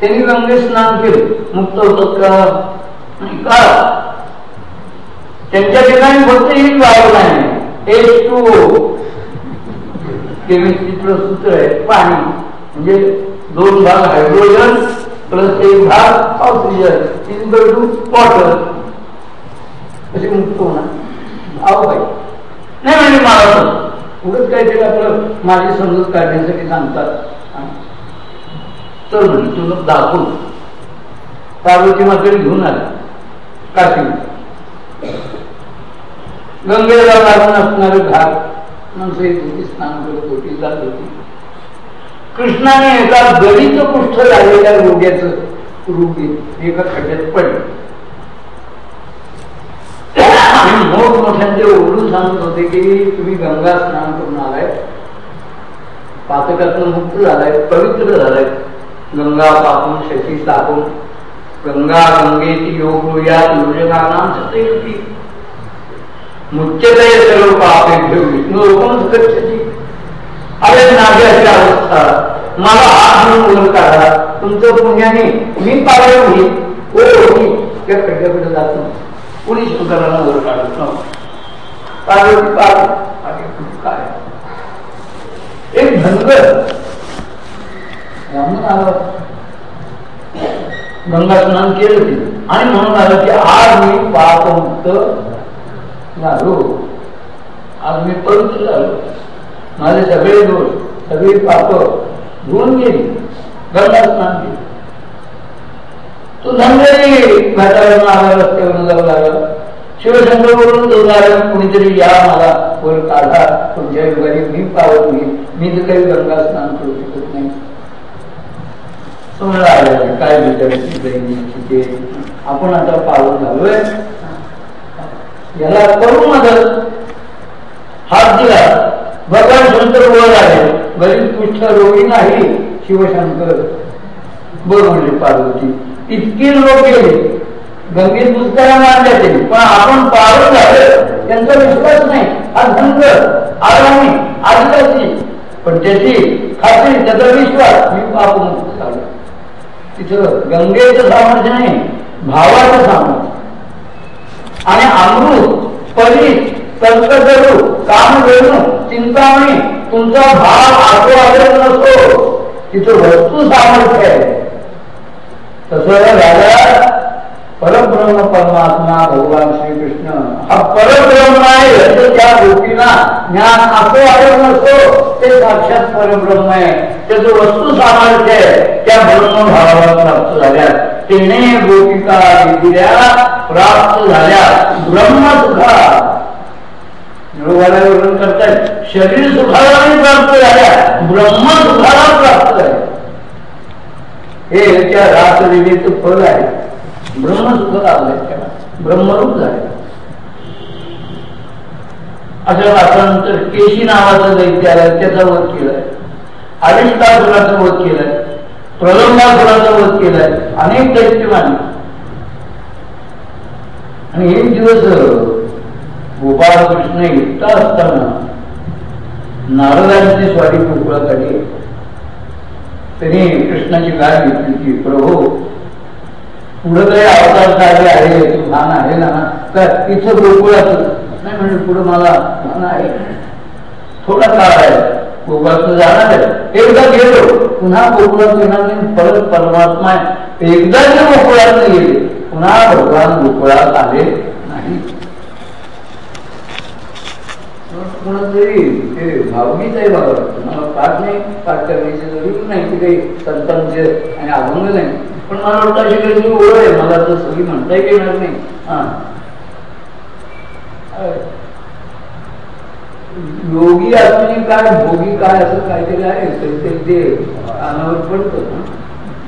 त्यांनी गंगे स्नान केले मुक्त होतात का? त्यांच्या ठिकाणी फक्त एक वायू नाही एच टू केमिस्ट्रीचं सूत्र आहे पाणी. म्हणजे दोन भाग हायड्रोजन प्लस एक भाग ऑक्सिजन इज टू वॉटर असे मुक्त होणार. आहो बाई. नाही म्हणजे मला उगत काहीतरी आपलं माझी समजूत काढण्यासाठी सांगतात. तर म्हणजे दाखवून पार्वती माकडे घेऊन आला. काशी गंगेला लागून असणारे घाट माणसं येत होती स्नान करत होती जात होती. कृष्णाने एका गडीचं पृष्ठ झालेल्या रोग्याचं रूप एका खड्ड्यात पडलं. मोठ मोठ्यांचे ओरडून सांगत होते की तुम्ही गंगा स्नान करून आलाय पातकातून मुक्त झालाय पवित्र झालाय गंगा पापून शशी तापून गंगा गंगेची योग या योजकांना सतयती मुच्यतय सर्व पापे विष्णू रोपण गच्छती अरे अशी अवस्था. मला आज म्हणून काढा. तुमचं पुण्याने मी पावलं होईल ओ होती त्या खड्ड्याकडे जात कोणी शंकराला वर काढत नव्हतं. काय? एक धनगर. म्हणून आलं गंगा स्नान केलं ते आणि म्हणून आलं की आज मी पापमुक्त झालो. आज मी पवित्र झालो. माझे सगळे दोष सगळी पाप धुवून गेली. गंगा स्नान केली. तो धनगरी घाटावरून आला रस्त्यावरून जाऊ लागला. शिवशंकर वरून जाऊ लागला कुणीतरी या मला वर काढा. तुमच्या घरी मी पावत नाही. मी तर काही गंगा स्नान करू शकत नाही. समोर आले. काय विचारायची आपण आता पावन झालोय. याला करू मदत? हात दिला. भगवान शंकर वर आहे गरीब पुष्ठ रोगी नाही शिवशंकर. बर म्हणजे पार्वती इतकी लोक गेले. गंगेत पुस्तकाला ते. पण आपण पावन झालं त्यांचा विश्वास नाही. हा धनगर आरामी आदिवासी. पण त्याची खात्री त्याचा विश्वास मी पापमुक्त झालो. तिथं गंगेचं सामर्थ्य नाही भावाचं सामर्थ्य. आणि अमृत परीत तर्करू काम वेणू चिंतामणी तुमचा भाव आतो नसतो. तिथं वस्तू सामर्थ्य आहे. तसं राजा परब्रह्म परमात्मा भगवान श्रीकृष्ण. हा परब्रह्म आहे त्या गोपीना ज्ञान असो आलेलं नसतो ते साक्षात परब्रह्म आहे. त्याचं वस्तू सामर्थ्य आहे त्या ब्रह्मभावाला प्राप्त झाल्या. तिने गोपिका दिल्या प्राप्त झाल्या. ब्रह्म सुखा वर्णन करतायत शरीर सुखाला प्राप्त झाल्या. ब्रह्म सुखाला प्राप्त झाल्या. हे त्या रासलीलेचं फल आहे. ब्रह्मसुख लाभलंय त्याला ब्रह्मरूप झाले. अशा वाचल्यानंतर केशी नावाचं दैत्य आलं त्याचा वध केलाय. अरिष्टासुराचा वध केलाय. प्रलंबासुराचा वध केलाय. अनेक दैत्य मानले आणि एक दिवस गोपाळ कृष्ण एकटा असताना नारदांची स्वारी गोकुळाकडे त्यांनी कृष्णाची गाय घेतली की प्रभू पुढं काही अवतार कार्य आहे तू आहे ना? तर इथं गोकुळाच नाही म्हणजे पुढं मला लहान आहे. थोडा काळ आहे. गोकुळात जाणार आहे. एकदा गेलो पुन्हा गोकुळात येणार नाही परत परमात्मा आहे. एकदा जे गोकुळात गेले पुन्हा भगवान गोकुळात आले. म्हणून जरी हे भावगीत आहे बाबा. मला पाठ नाही पाठ करण्याची जरूर नाही की काही संतांचे आणि अभंग नाही. पण मला वाटतं अशी काही ओळख आहे मला तर सगळी म्हणता येणार नाही. हा. योगी असून काय भोगी काय असं काहीतरी आहे तरी ते अनावर पडतो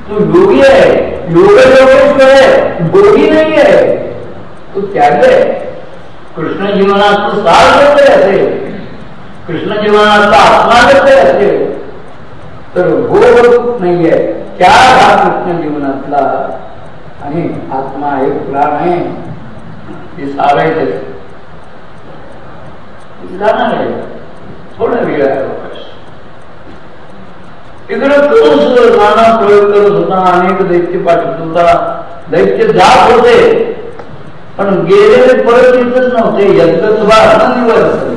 तो योगी आहे योग योगेश्वर आहे भोगी नाही आहे. तो त्याग आहे. कृष्ण जीवनात तो सार असेल कृष्ण जीवनाचा आत्मागत असेल तर भोग नाहीये. त्या हा कृष्ण जीवनातला आणि आत्मा एक प्राण आहे. ते सारायचं जाणार आहे. थोडा वेळ आहे अवकाश. नाना प्रयोग करत होता अनेक दैत्य पाठवत होता. दैत्य जात होते. पण गेलेले परत येतच नव्हते. यंत्रत्वा निवर्तन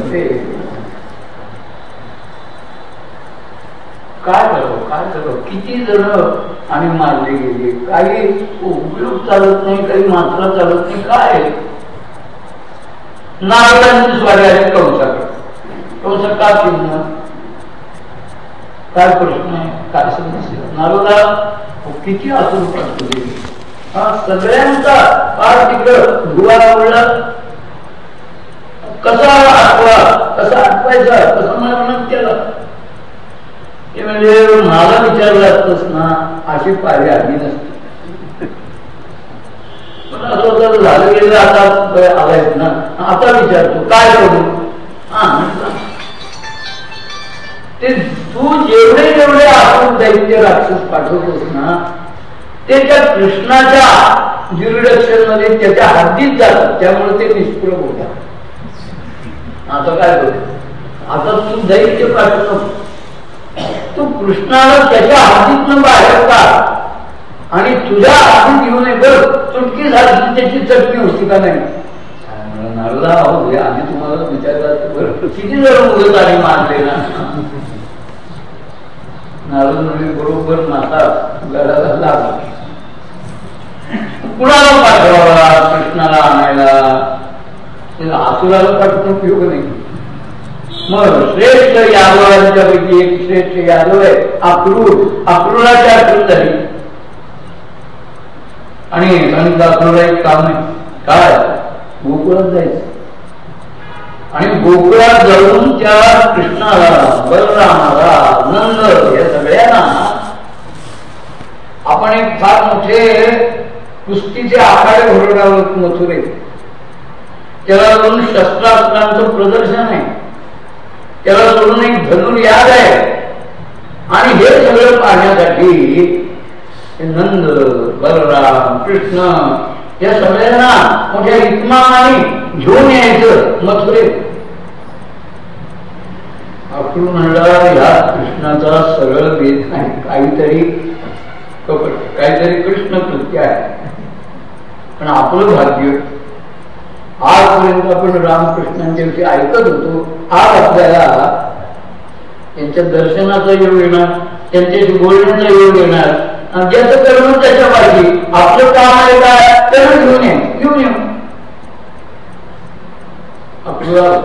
काय करावं काय करावं? किती जण आणि मारले गेले? काही उपयोग चालत नाही काही मात्रा चालत नाही. काय? नारदांची स्वारी आहे कंसाकडे. कंस का चिन्ह काय प्रश्न आहे? काय समस्या? नारदा किती असून प्रश्न हा सगळ्यांचा फार तिकडं धुवा आवडला कसा आठवा कसा आठवायचा? कसं मरण केलं ते म्हणजे मला विचारलं असतस ना अशी पायरी आधी नसते. पण असं जर झालं गेलं आता आलायच ना. आता विचारतो काय करू? हा. ते तू जेवढे जेवढे आपण दैत्य राक्षस पाठवतोस ना ते त्या कृष्णाच्या ज्युरिडक्शनमध्ये त्याच्या हद्दीत जातात त्यामुळे ते निष्प्रभ होतात. आता काय करू? आता तू दैत्य पाठवतो तू कृष्णाला त्याच्या हद्दीतनं बाहेर का आणि तुझ्या हद्दीत येऊ नये बघ चुटकी झाली त्याची चटणी होती का नाही? नारदा? आधी तुम्हाला विचारला किती जण उगत आले मानले ना? नारद बरोबर माता गडाला लागला कुणाला पाठवावा? कृष्णाला आणायला? आसुराला पाठवून उपयोग नाही? मग श्रेष्ठ यादवांच्या पैकी एक श्रेष्ठ यादव आहे अक्रूर अक्रूराची आठवण झाली. आणि सांगितलं अक्रूरला एक काम आहे काय? गोकुळात जायचं. आणि गोकुळात जाऊन त्या कृष्णाला बलरामाला नंद या सगळ्यांना आपण एक फार मोठे कुस्तीचे आखाडे भरवणार मथुरे त्याला दोन शस्त्रास्त्रांचं प्रदर्शन आहे. त्याला सोडून एक धनुर्याद आहे. आणि हे सगळं पाहण्यासाठी नंद बलराम कृष्ण या सगळ्यांना मोठ्या इतमानाने घेऊन यायचं मथुरे आपण म्हणला ह्या कृष्णाचा सरळ भेद नाही. काहीतरी कपट काहीतरी कृष्ण कृत्य आहे. पण आपलं भाग्य आजपर्यंत आपण रामकृष्णांच्या विषयी ऐकत होतो. आज आपल्याला त्यांच्या दर्शनाचा योग येणार त्यांच्याशी बोलण्याचा योग येणार. ज्याचं कर्म त्याच्या पाहिजे आपलं काम आहे काय त्याला घेऊन ये घेऊन ये. आपल्याला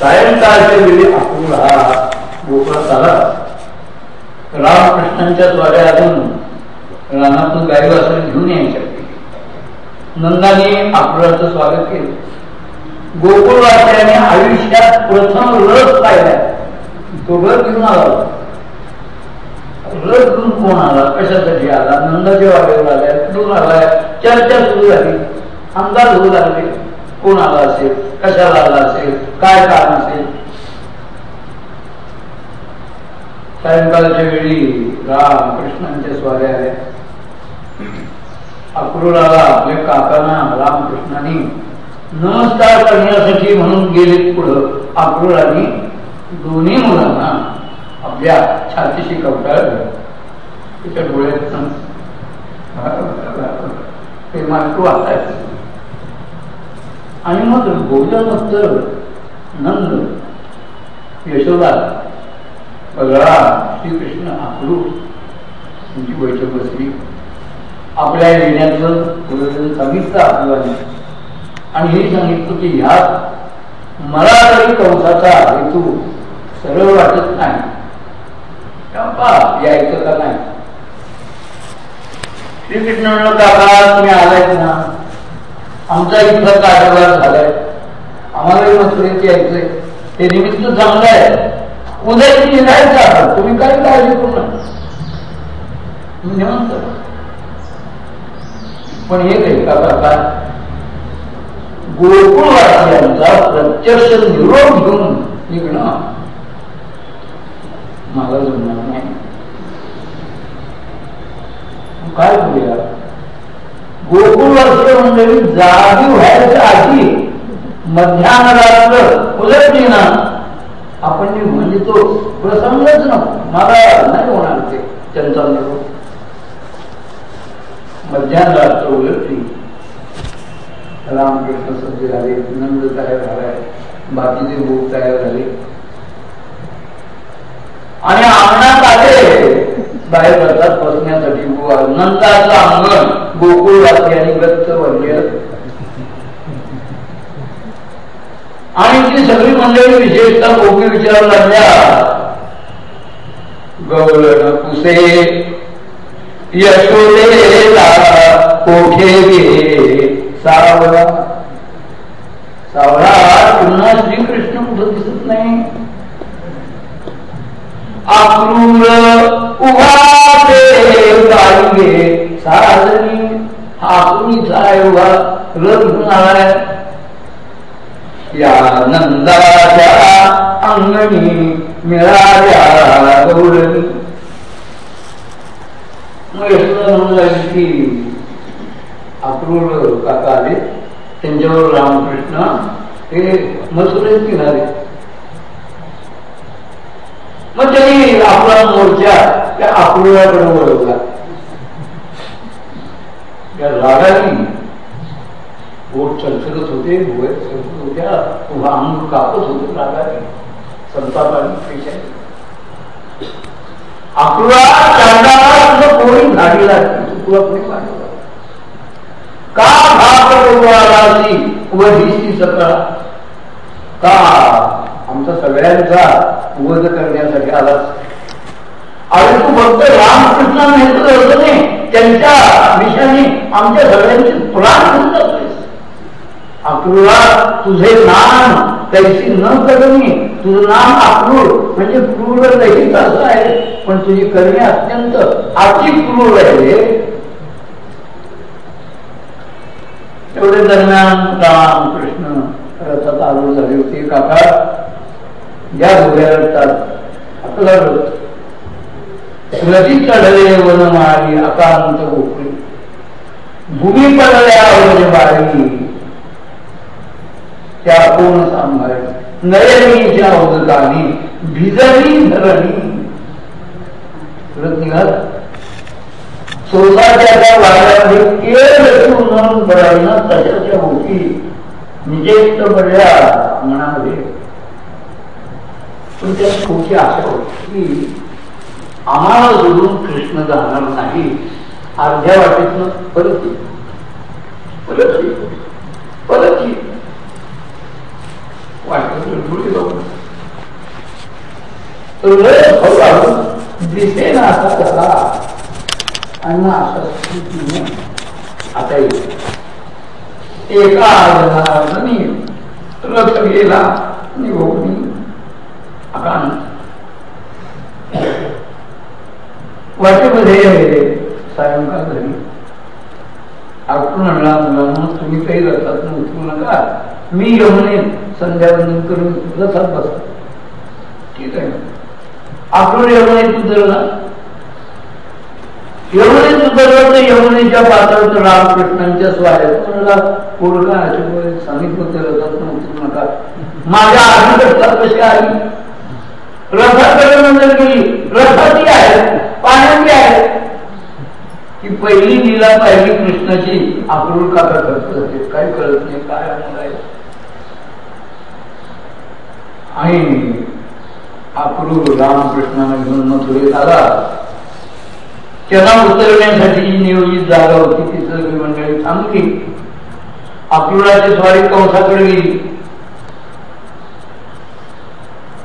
सायंकाळच्या वेळी आपला गोकुळात आला रामकृष्णांच्या द्वारे अजून रानातून गाई वासरे घेऊन यायच्या. नंदाने आपलं स्वागत केलं. गोकुळवासियाने आयुष्यात प्रथम रस पाहिला. तो रस घेऊन आला रस घेऊन कोण आला? कशासाठी आला? नंदाचे वाटेवर आल्या कुठून आलाय चर्चा सुरू झाली. अंदाज होऊ लागले. कोण आला असेल? कशाला आला असेल? काय कारण असेल? सायंकाळच्या वेळी राम कृष्णांच्या स्वाऱ्या आल्या. अक्रोळाला आपल्या काकांना रामकृष्णाने नमस्कार करण्यासाठी म्हणून गेले पुढं. अक्रूराने दोन्ही मुलांना आपल्या छातीशी कवटाळ त्याच्या डोळ्यात ते माटू आणि मग भोजन नंद यशोदा सगळा श्रीकृष्ण अक्रूर त्यांची बैठक बसली. आपल्या येण्याचं सांगितलं आपल्याला आणि हे सांगितलं की ह्यात मला तरी कंसाचा हेतू सरळ वाटत नाही. यायचं का नाही. श्रीकृष्ण म्हणलं काका तुम्ही आलाय ना? आमचा इथला कारभार झालाय. आम्हालाही मथुरेत यायचंय. हे निमित्त चांगलं आहे. उद्या निघायचं तुम्ही काय काळजी करू नका. निवंत पण हे काही का गोकुळवासियांचा प्रत्यक्ष निरोप घेऊन निघणं. मला जमणार नाही. काय करूया? गोकुळवासीय मंडळी जागी व्हायच्या आधी मध्यान रात्र उलटली ना आपण म्हणजे तो प्रसंगच नको. मला नाही होणार ते. त्यांचा निरोप. मध्यान रात्र उलटली रामकृष्ण सज्ज झाले नंद तयार झालाय बाकीचे लोक तयार झाले. आणि अंगणात आले. बाहेर जातात बसण्यासाठी नंदाचं अंगण गोकुळवासी आणि गच्च बनलेलं. आणि ती सगळी मंडळी विशेषतः गोपी विचारू लागल्या. गवळण कुसे यशोदेला कोठे सावळा सावळा पुन्हा श्रीकृष्ण कुठं दिसत नाही अक्रूर उभा गे साजनी हा उभा रथ घेऊन या नंदाच्या अंगणी मिळाल्या गौरवी यशोदा म्हणू की अक्रूर काका आले त्यांच्यावर रामकृष्ण हे मसुरेत किनारे. मग त्यांनी आपला मोर्चा त्या अक्रूराकडे वळवला. त्या रागाने बोट चलचलत होते भुवय चलचलत होत्या उभा अंग कापत होते रागाने संतापाने पेशा अक्रूरा चांदाला तुला कोणी पाहिलं का? भाग करूची वधीशी सकाळ का आमचा सगळ्यांचा वध करण्यासाठी आलाच आणि तू फक्त रामकृष्ण नेतृत्व नाही त्यांच्या विषयाने आमच्या सगळ्यांची प्राण घेऊन जातोयस अक्रूला तुझे नाम कैसी न करणे तुझं नाम अक्रूर म्हणजे क्रूर रहित असं आहे पण तुझी करणे अत्यंत अति क्रूर आहे. एवढे दरम्यान राम कृष्ण रथात आलो झाले होते काका या धुऱ्या रथात आपला रथ रथी चढले वन मारी अकांत गोकुळी भूमी पडल्या वन बाळगी त्या कोण सांभाळ नयनीच्या उदकानी भिजली धरणी रथ निघाला स्वतःच्या वाड्यामध्ये म्हणून होती. निजेक्त बऱ्या मनामध्ये पण त्या खूपची आशा होती की आम्हाला सोडून कृष्ण जाणार नाही. अर्ध्या वाटेतनं परत परत परत वाटत दिसेना ना असा कसा आणि मग आता स्थितीने एका जणांनी रथ गेला निघून अकान वाटेमध्ये सायंकाळ झाली. आपण म्हणला मुलांना तुम्ही काही रथात उतरू नका मी रमणे संध्यावंदन करून रथात बसतो ठीक आहे. आपण यमुनेत उतरला यमुनेत उतरलं तर यमुनेच्या पात्रात रामकृष्णांच्या स्वाऱ्यात म्हणला पोरगा सांगितलं होतं रथात उतरू नका. माझ्या आधी रथात कशी आली रथाकडे नंतर गेली. रथाची आहे पाण्याची आहे. की पहिली लीला पाहिली कृष्णाची. अक्रूर काका करत होते. काय कळत नाही काय आहे? आणि अक्रूर रामकृष्णाने घेऊन मथुरेत आला. त्यांना जी नियोजित जागा होती ती सगळी मंडळी थांबली. अक्रुडाची स्वारी कंसाकडे गेली.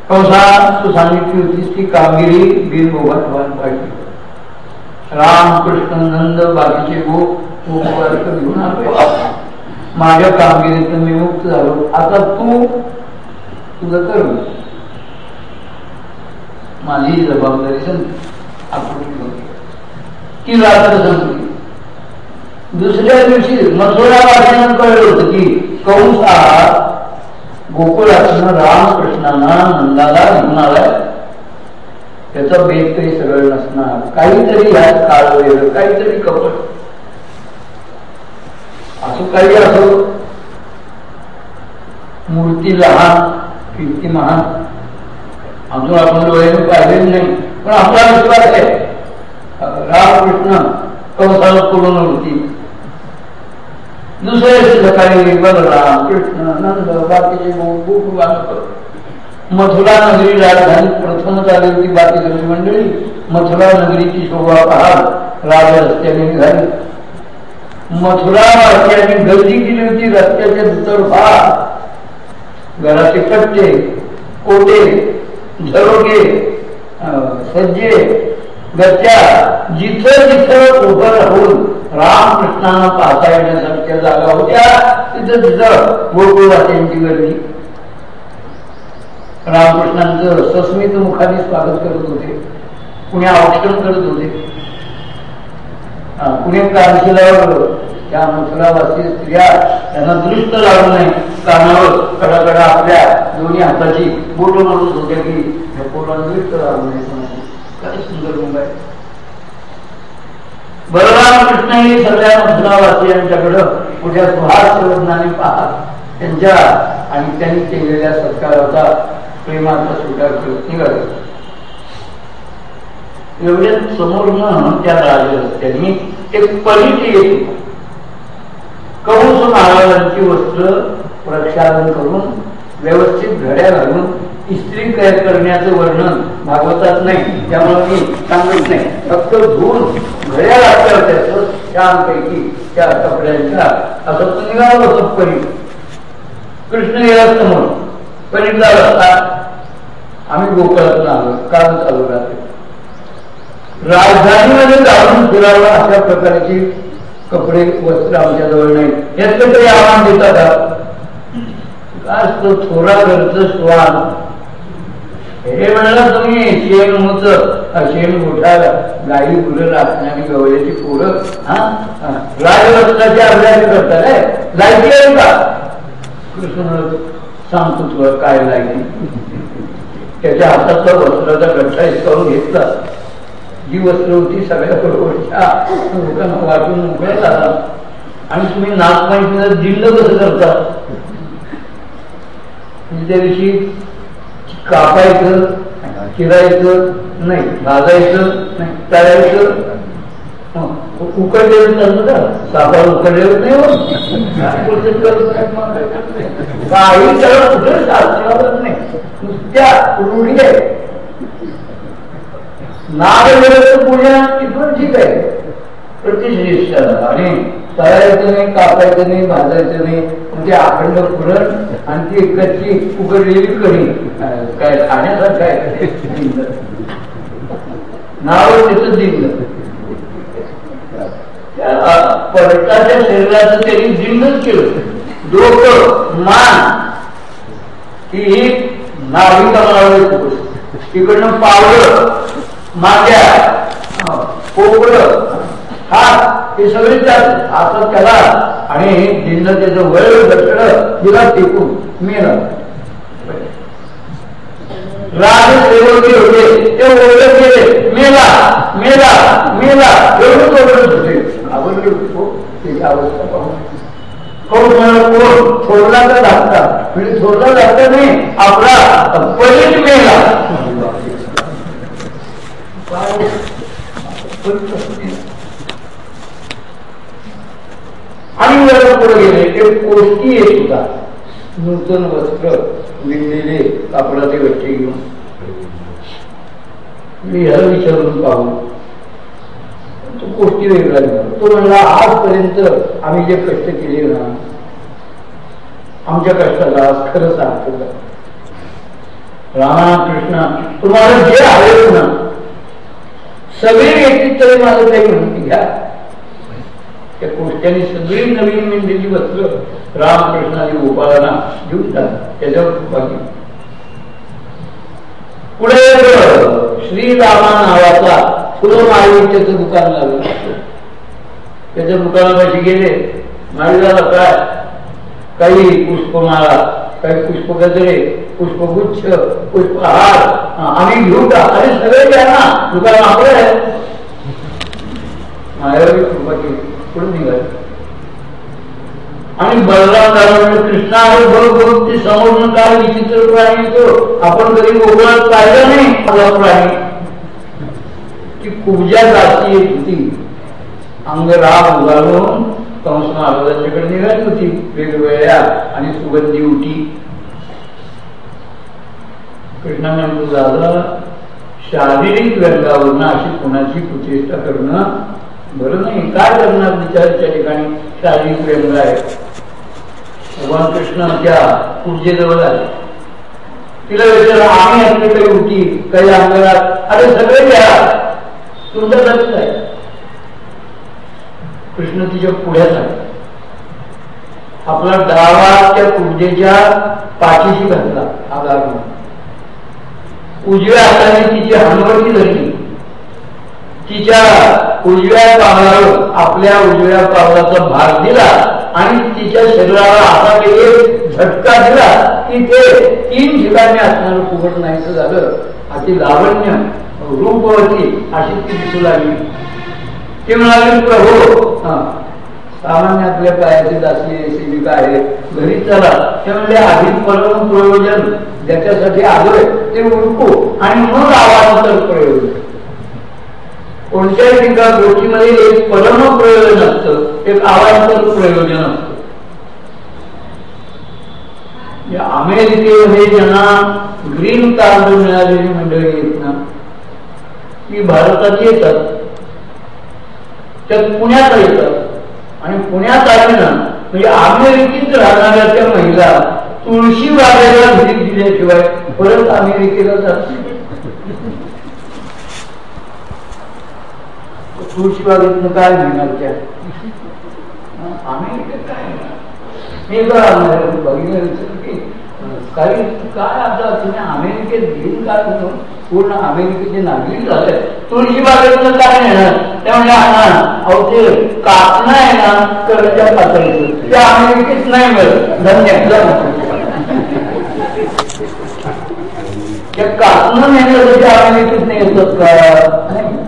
कंसा तू सांगितली होतीस ती कामगिरी बिनबोगात व्हायला पाहिजे. राम कृष्ण नंद बाकीचे गो घेऊन आलो. माझ्या कामगिरीतून मी मुक्त झालो. आता तू तुझं कर माझी जबाबदारी संत संपली ती रात्र संपली दुसऱ्या दिवशी मथुरा वाचनात कळलं होतं की कंस हा गोकुळातनं रामकृष्णांना नंदाला घेऊन आलाय. त्याचा बेत काही सरळ नसणार. काहीतरी ह्यात काळ वेगळं काहीतरी कपट. असं काही असो. मूर्ती लहान कीर्ती महान अजून आपण डोळ्याने पाहिलेली नाही. पण आपला विश्वास आहे. रामकृष्ण पूर्ण होती सकाळी बलराम कृष्ण नंद बाकीचे मथुरा नगरी राजधानी प्रथमच आली होती बाकी सगळी मंडळी मथुरा नगरीची शोभा पहाल राजा रस्त्याने निघाली मथुरा वाक्याने गर्दी केली होती दुतर भाग घराचे कट्टे कोटे सज्जे गच्च्या जिथं जिथं उभं राहून रामकृष्णांना पाहता येण्यासारख्या जागा होत्या तिथं तिथं गोकुळवासियांची गर्दी. रामकृष्णांचं सस्मित मुखाने स्वागत करत होते. कुणी औक्षण करत होते. कुणी कानशिलावर त्या मथुरावासी स्त्रिया त्यांना दृष्ट लागू नाही. कानावर कडाकडा आपल्या दोन्ही हाताची बोट माणूस होत्या की ह्या पोरांना दृष्ट लागू नये काय सुंदर मुंबई बलराम कृष्ण हे सगळ्या मधुरावासियांच्याकडं मोठ्या सुहास प्रयत्नाने पाहत त्यांच्या आणि त्यांनी केलेल्या सत्काराचा प्रेमाचा स्वीकार करत निघाले. समोर न त्या राजरस्त्यांनी एक पलिटी येते कंस महाराजांची वस्त्र प्रक्षालन करून व्यवस्थित घड्या घालून इस्त्री करण्याचं वर्णन भागवतात नाही त्यामुळे मी सांगत नाही. फक्त धुवून घड्या लागतात छानपैकी त्या कपड्यांच्या असं तो निघाला होतं परी. कृष्ण गेला समोर परीला असता आम्ही गोकुळातून आलो काल चालू राहते. राजधानीमध्ये जाऊन फिरावं अशा प्रकारची कपडे वस्त्र आमच्या जवळ नाही. याचं तरी आव्हान देतात. तो थोडा खर्च स्वान हे म्हणलं तुम्ही शेण मुच. शेण मोठा गाई गुरं राखण्याने गवळ्याची पोरं. हा? राजवस्त्राचे अभ्यास करतात आहे लायकी आहे का? कृष्ण सांगतो तुला काय लायकी. त्याच्या हातातला वस्त्राचा गठ्ठा करून घेतला. जी वस्त्र होती सगळ्या बरोबरच्या लोकांना वाटून मोकळ्या झाला आणि तुम्ही नागमाहितीला दिंड कसं करता? म्हणजे त्या दिवशी कापायचं चिरायचं नाही भाजायचं नाही तळायचं उकडलेलं चालतं का सापाला उकडलेलं नाही काही सगळं कुठे शास्त्रावर नाही. नुसत्या रूढी आहे. नाग नागवेळेचं पुण्या तिथून ठीक आहे. प्रतिश्रेष्ठ आणि तळायचं नाही कापायचं नाही भाजायचं नाही म्हणजे अखंड पुरण आणि ती कच्ची उघडलेली कढी. काय खाण्यासारखं आहे नाव त्याचं दिलं. पर्यटाच्या शरीराचं त्यांनी जिंगच केलं. डोकं मान ही नाविका तिकडनं पावलं माग्या पोपड हात हे सगळे त्यात आता त्याला आणि दिंड त्याचं वय घटड तिला टेकून मेलं. राज सेवकी होते. ते ओळख गेले मेला मेला मेला. एवढंच ओळखत होते. आवडले त्याची अवस्था पाहून. कोण तर म्हणजे नाही आपला मेला. आणि जरा पुढे गेले ते गोष्टी येत होता. नूतन वस्त्र विणलेले कापडाचे गच्चे घेऊन. मी विचारून पाहू तो कोष्टी वेगळा तो म्हणला आजपर्यंत आम्ही जे कष्ट केले ना आमच्या कष्टाला खरं सांगतो रामा कृष्णा तुम्हाला जे आहे ना सगळे व्यक्ती तरी माझं काही म्हणते घ्या त्या कोष्ट्याने सगळी नवीन मिळलेली वस्त्र रामकृष्णाने गोपाळांना घेऊन जात त्याच्यावर बाकी. पुढे श्रीरामा नावाचा फुलमाळीच्याचं दुकान लागलं. त्याच्या दुकानापाशी गेले. माळीला काय? काही पुष्पमाळा काही पुष्पगजरे पुष्पगुच्छ पुष्पहार आम्ही घेऊ का अरे सगळे द्या ना. दुकान आपलं आहे. मायावी कृपा केली. पुढे निघाले. आणि बलराम दादा कृष्णा आहे बरोबर ते समोर काय विचित्र प्राणी येतो? आपण कधी गोकुळात पाहिलं नाही? आपला प्राणी. ती कुबजा जाती येत होती. अंग राग उगाळून कंस महाराजांच्याकडे निघाली होती. वेगवेगळ्या आणि सुगंधी उठी कृष्णा म्हणतो दादा शारीरिक व्यंगावरनं अशी कोणाची प्रतिष्ठा करणं बरं नाही काय करणार विचारच्या ठिकाणी? शारीरिक व्यंग आहे भगवान कृष्ण त्या पूजेजवळ आले. तिला विचारलं आम्ही आपली काही उठी काही अंगणात अरे सगळे घ्या. तुमचं लक्ष आहे. कृष्ण तिच्या पुढ्यात आले. आपला डावा त्या पूजेच्या पाठीशी घातला आधार उजव्या हाताने तिची हनवटी धरली. तिच्या उजव्या पावलावर आपल्या उजव्या पावलाचा भाग दिला आणि तिच्या शरीराला आता एक झटका दिला की ते तीन ठिकाणी असणारं फुगट नाहीच झालं. अति लावण्य रूपवती अशी ती दिसू लागली. ते म्हणाले प्रभू सामान्य आपल्या पायाची दासी सेविका आहे घरी चला. ते म्हणजे आधी परम प्रयोजन ज्याच्यासाठी आलोय ते उडकू आणि मग आवाजांतर प्रयोजन. कोणत्याही एका गोष्टीमध्ये एक परम प्रयोजन असतं एक आवाजांतर प्रयोजन असतं. अमेरिकेमध्ये ज्यांना ग्रीन कार्ड मिळालेली मंडळी आहेत ना ती भारतात येतात. त्यात पुण्यात येतात. आणि पुण्यात आले ना म्हणजे अमेरिकेत राहणाऱ्या त्या महिला तुळशी बागेला भेट दिल्याशिवाय परत अमेरिकेला जात नाही. तुळशी बागेतनं काय मिळणार त्या? अमेरिकेत काय मी बघितलं की काही काय आता तुम्ही अमेरिकेत घेऊन काय होतो? पूर्ण अमेरिकेचे नागरिक झाले. तुळशी बागेतनं काय नेणार त्यामुळे अहो ते कापणं आहे ना तर करच्या पातळीचं. त्या अमेरिकेत नाही मिळत. धन्यवाद. त्या कापणं नेण्यासाठी अमेरिकेत नाही येतात का?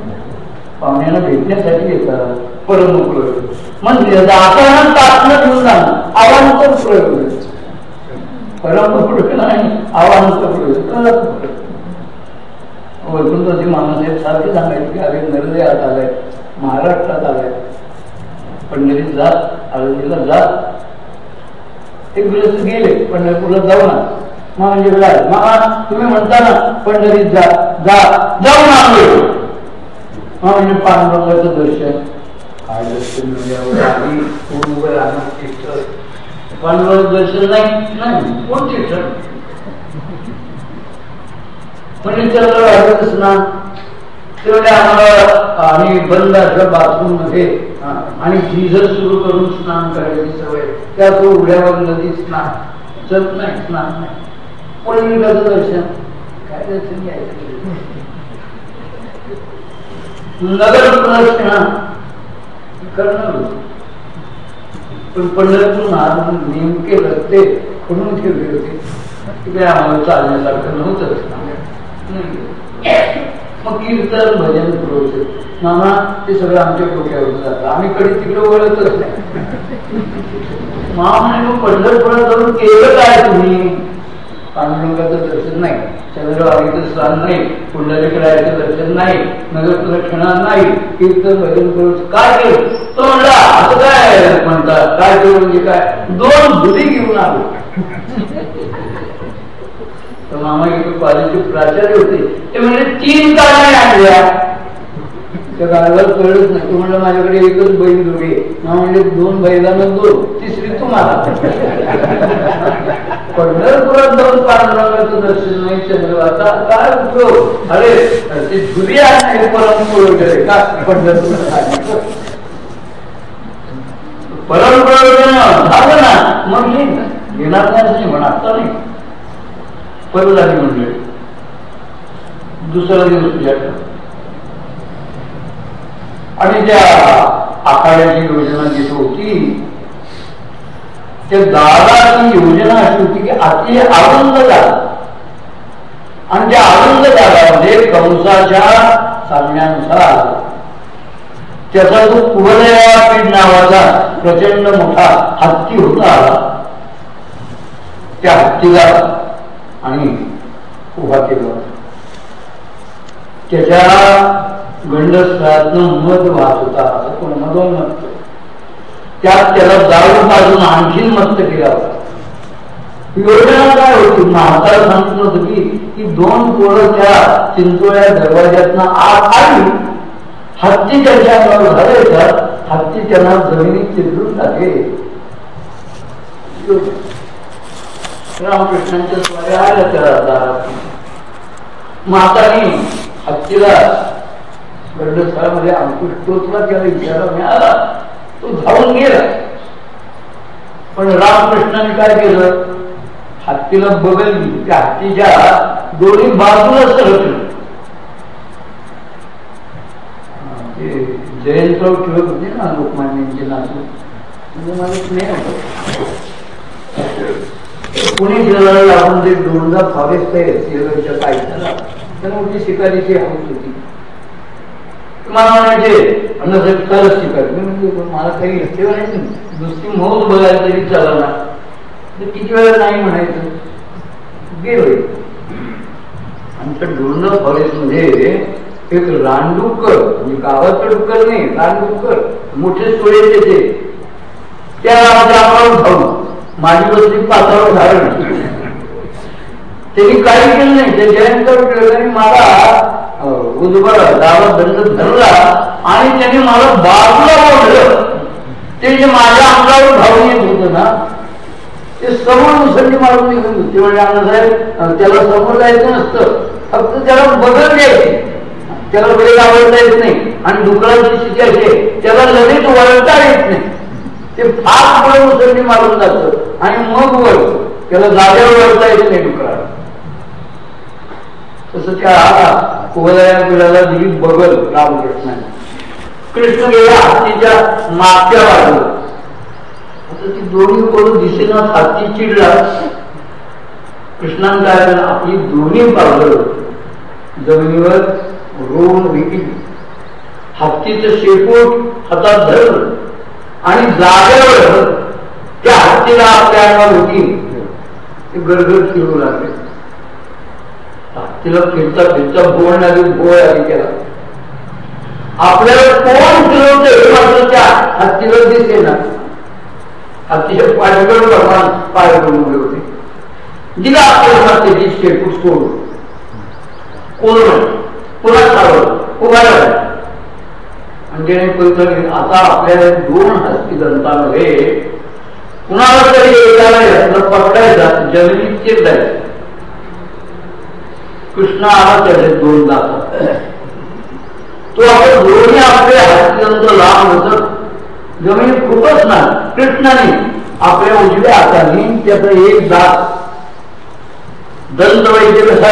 पाहुण्याला भेटण्यासाठी येतात. म्हणजे परम प्रयोग म्हणजे जाताना कापणं घेऊन जाणं आव्हानाचा प्रयोग परम प्रयोग नाही आव्हानाचा प्रयोग वैकुंठजी मामासाहेब सारखे सांगायचे की अरे नरदयात आलाय. महाराष्ट्रात आलाय. पंढरीत जात आळंदीला जात एक दिवस गेले पंढरपूरला जाऊ ना. मा म्हणजे मामा तुम्ही म्हणता ना पंढरीत जा. जा. जाऊन आलो हा म्हणजे पांडुरंगाचं दर्शन. काय दर्शन आधी पूर्ण राहणार पांडुरंग दर्शन नाही कोण तीर्थ? म्हणजे चंद्र वाढत आम्हाला आम्ही बंद असं बाथरूममध्ये आणि डिझल सुरू करून स्नान करायची सवय. त्या तो उड्यावर नदी स्नान. चल नाही स्नान नाही. पंढरीकाचं दर्शन? काय दर्शन घ्यायचं? नगर प्रदक्षिणा करणार पण पंढरपूर नेमके रस्ते करून ठेवले होते. तिकडे आम्हाला चालण्यासारखं नव्हतं मग कीर्तन भजन पुरवते मामा ते सगळं आमच्या डोक्यावर जातं. आम्ही कडे तिकडे वळतच नाही. मामा मग पंढरपुरात जाऊन केलं काय तुम्ही? पांडुरंगाचं दर्शन नाही. चंद्रवारीचं स्थान नाही. पुंडलिकरायाचं दर्शन नाही. नगर प्रदक्षिणा नाही. कीर्तन भजन करून काय केलं? तो म्हणला असं काय म्हणतात? काय केलं म्हणजे काय? दोन धुरी घेऊन आलो. तर मामा इथे कॉलेजचे प्राचार्य होते. ते म्हणजे तीन कारणे आणल्या. त्या गावाला कळलंच नाही. तू म्हणलं माझ्याकडे एकच बैल जोडी मामा म्हणजे दोन बैलांना दोन. तिसरी तुम्हाला. पंढरपुरात जाऊन पांडुरंगाचं दर्शन नाही चंद्रवाचा काय उपयोग अरे ते झुरी आहे परमपूर वगैरे का? पंढरपुरात झालं ना. मग घेणार नाही म्हणा आता नाही. परत झाली म्हणजे दुसरा दिवस तुझ्याकडे आणि त्या आखाड्याची योजना जिथं होती त्या दादाची योजना अशी होती की अति आनंद झाला आणि त्या आनंद दादामध्ये कंसाच्या सांगण्यानुसार त्याचा जो कुवलया नावाचा प्रचंड मोठा हत्ती होता. त्या हत्तीला आणि उभा केला. त्याच्या गंडस्थळातनं मध वाहत होता. असं कोण मधोमत त्यात त्याला दारू पाजून आणखीन मस्त केला. होता योजना काय होती? म्हातारा सांगितलं होतं की की दोन पोरं त्या चिंचोळ्या दरवाज्यातनं आत आली. हत्ती त्यांच्या अंगावर झाले हत्ती त्यांना जमिनीत चिरडून टाके रामकृष्णांच्या स्वारे आल्या त्या दारात मातानी हत्तीला गंडस्थळामध्ये अंकुश टोचला त्याला विचारा मिळाला तो धावून गेला. पण रामकृष्णाने काय केलं? हत्तीला बघल त्या हत्तीच्या दोन्ही बाजूला सरकलं. ते जयंतराव टिळक होते ना लोकमान्यांचे नातू. म्हणजे मला स्नेह पुणे जिल्ह्याला लागून जे दोनदा फॉरेस्ट आहे सिंहगडच्या कायद्याला तर मोठी शिकारीची हौस होती. मला म्हणायचे अन्नासाठी तरच शिकारी मी म्हणजे मला काही ठेवा नाही. नुसती मौज बघायला तरी चालला ना. किती वेळा नाही म्हणायचं? गेलो आमच्या डोंडा फॉरेस्टमध्ये एक रानडुक्कर म्हणजे गावाचं डुक्कर नाही रानडुक्कर मोठे सोळे त्याचे. त्या आपण खाऊ माझी बसली पाचावर धारण त्यांनी काही केलं नाही. ते जयंत मला उजबर गावात दंड धरला आणि त्यांनी मला बाजूला ओढलं ते जे माझ्या अंगावर धावून येत होत ना ते समोर मुसंडी मारून निघून होते म्हणजे अण्णासाहेब त्याला समोर जायचं नसतं. फक्त त्याला बदल द्यायचे त्याला वेळ आवडता येत नाही. आणि डुकराची स्थिती अशी त्याला लगेच वळता येत नाही. ते फार पुढे मुसंडी मारून जात. आणि मग वर त्याला जागेवर वळता येत नाही डुकराला तसं त्या कुवलया पिढ्याला दिली बगल रामकृष्णाने. कृष्ण गेला हत्तीच्या मागच्या बाजूला. आता ती दोन्ही करून दिसेना हत्ती चिडला. कृष्णान काय आपली दोन्ही बाजू जमिनीवर रोवून विकली. हत्तीचं शेपूट हातात धरलं आणि जागेवर त्या हत्तीला आपल्या अंगावर होती ते गडगड फिरू लागले. तिला फिरता फिरता बोल लागली बोळ आली केला आपल्याला कोण फिरवते हे मात्र त्या हत्तीला दिसे ना. हत्तीच्या पाठीकडे भगवान पाय बनवले होते. दिला आपल्याला त्याची शेपूट सोडून कोण? पुन्हा चालवलं उभा राहिला म्हणजे आता आपल्याला दोन हस्ती दंतामध्ये कुणाला तरी एकाला यातलं पकडायचा जमिनीत चिरडायचं कृष्ण आला त्याचे दोन दात तो आपण दोन्ही आपले हस्तीदंत लांब होत. जमीन खूपच ना कृष्णाने आपल्या उजव्या हाताने त्याचा एक दात दंत वैद्य कसा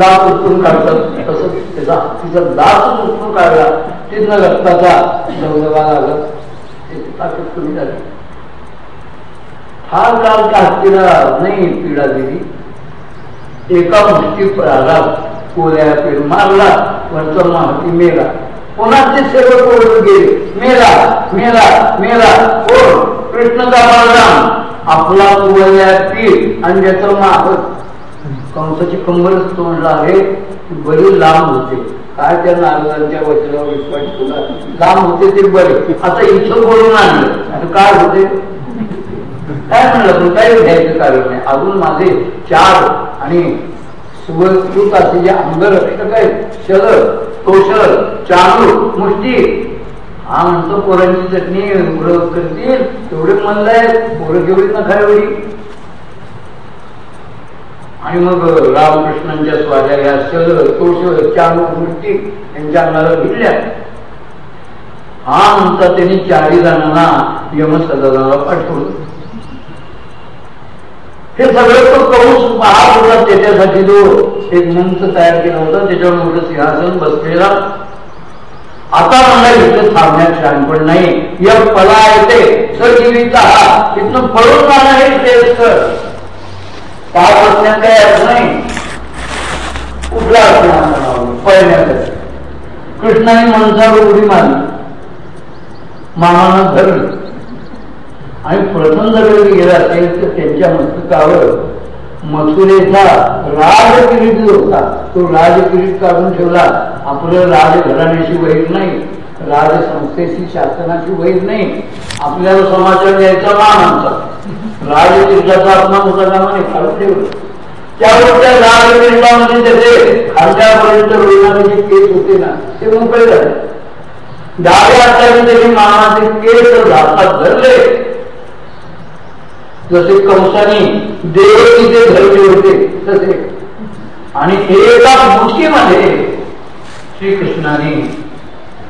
दात उचलून काढतात तसं त्याचा तिचा दात उचलून काढला. तिथनं रक्ताचा धबधबा लागत ताकद कमी झाली. फार काल त्या हत्तीला नाही पीडा दिली एका मुष्टी आला कोऱ्या पेर मारला वरचा माहिती मेला. पुन्हा ते सेवक ओढून गेले? मेला मेला मेला. कोण कृष्ण बलराम आपला कोवल्या पीर आणि ज्याचं माहत कंसाची कंबरच तोंडला आहे बरी लांब होते. काय त्या नारदांच्या वचनावर विश्वास लांब होते ते बरे. आता इथं बोलून आणलं. आणि काय होते? काय म्हणलं पण घ्यायचं कारण नाही? अजून माझे चार आणि सुवृत असे जे अंगरक्षक आहेत शरद कौशल चालू मुष्टी. हा म्हणतो पोरांची चटणी करतील तेवढे म्हणलं आहे पोरं केवढी आणि मग रामकृष्णांच्या स्वाध्या या शल तोष चालू मूर्ती यांच्या अंगाला भिडल्या. हा म्हणता त्यांनी चारी जणांना यमसदनाला पाठवलं. हे सगळं तो कौश पाहत होता त्याच्यासाठी जो एक मंच तयार केला होता त्याच्यावर मोठं सिंहासन बसलेला. आता मला इथं थांबण्यात शहाणपण नाही. या पला येते. सर जीविता इथनं पळून जाणं हे श्रेयस्कर पाच असण्यात काही अर्थ नाही. कुठला असणार पळण्यात कृष्णाने मनसावर उडी मारली. मानानं धरली. आणि प्रसन्न वेळी गेला असेल तर त्यांच्या मस्तकावर मथुरेचा राजकिरीट जो होता तो राजकिरीट काढून ठेवला. आपलं राजघराण्याशी वैर नाही राजसंस्थेशी शासनाची वैर नाही. आपल्याला समाचार द्यायचा मान आमचा. राजकिरीटाचा अपमान होता कामाने काढून ठेवलं. त्यावर त्या राजकिरीटामध्ये त्याचे खालच्यापर्यंत रोजगाराचे केस होते ना ते मोकळे झाले. डाव्या हाताने त्यांनी मानाचे केस हातात धरले. जसे कंसाने देव तिथे धरले होते तसे. आणि एका मुठीमध्ये श्रीकृष्णाने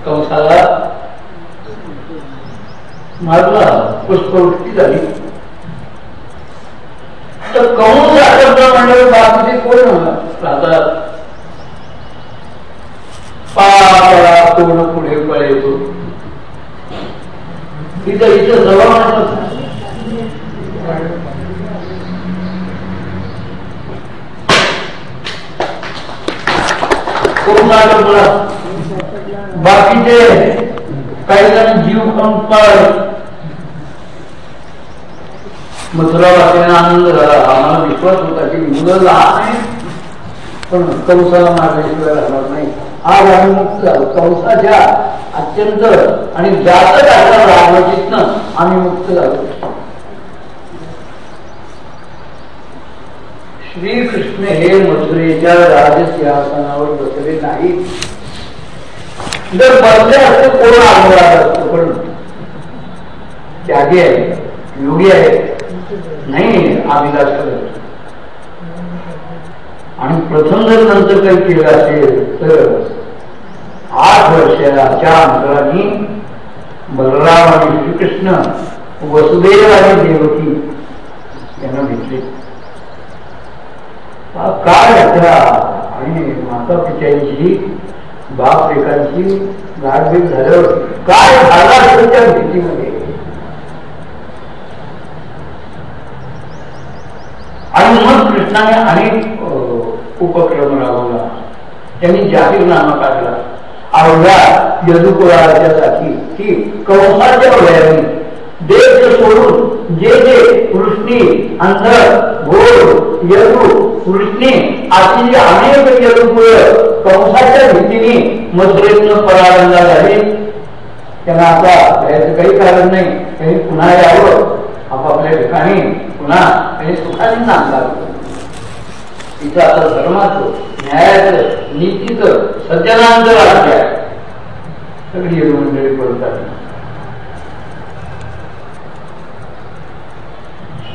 कंसाला मारला पुष्पवृत्ती झाली. तर कंस म्हणजे मंडळ बाकीचे कोण राहतात पाळा कोण पुढे पळेतो तिथं इथं जवळ बाकीचे काही जण जीव खाऊन मथुरा वाचण्याने आनंद झाला. आम्हाला विश्वास होता की मुलं लहान आहे पण कंसाला मारल्याशिवाय राहणार नाही. आज आम्ही मुक्त झालो कंसाच्या अत्यंत आणि जास्त असणार राजवटीतनं आम्ही मुक्त झालो. श्रीकृष्ण हे मथुरेच्या राजसिंहासनावर बसले नाही जर बसले असते कोण आग्रह असतो? पण त्यागी आहे योगी आहे. नाही आविलास करत आणि प्रथम जर नंतर काही केलं असेल तर आठ वर्षाच्या अंतराने बलराम आणि श्रीकृष्ण वसुदेव आणि देवकी यांना भेटले. काय यात्रा आणि माता पित्यांची बाप एकांची गाठभेट झाल्यावर काय झाला त्या भीतीमध्ये आणि मग कृष्णाने अनेक उपक्रम राबवला. त्यांनी जाहीर नामा काढला अवघ्या यदुकुळाच्यासाठी की कंसाच्या वयाने देश सोडून जे जे कृष्णी अंधर घोर यदू कृष्णी अशी अनेक यदुकुळ कंसाच्या भीतीने मथुरेतनं परारंगा झाले. त्यांना आता याचं काही कारण नाही. त्यांनी पुन्हा यावं. आपापल्या ठिकाणी पुन्हा त्यांनी सुखाने नांदावं तिथं आता धर्माचं न्यायाचं नीतीचं सज्जनांचं राज्य आहे. सगळी मंडळी पडतात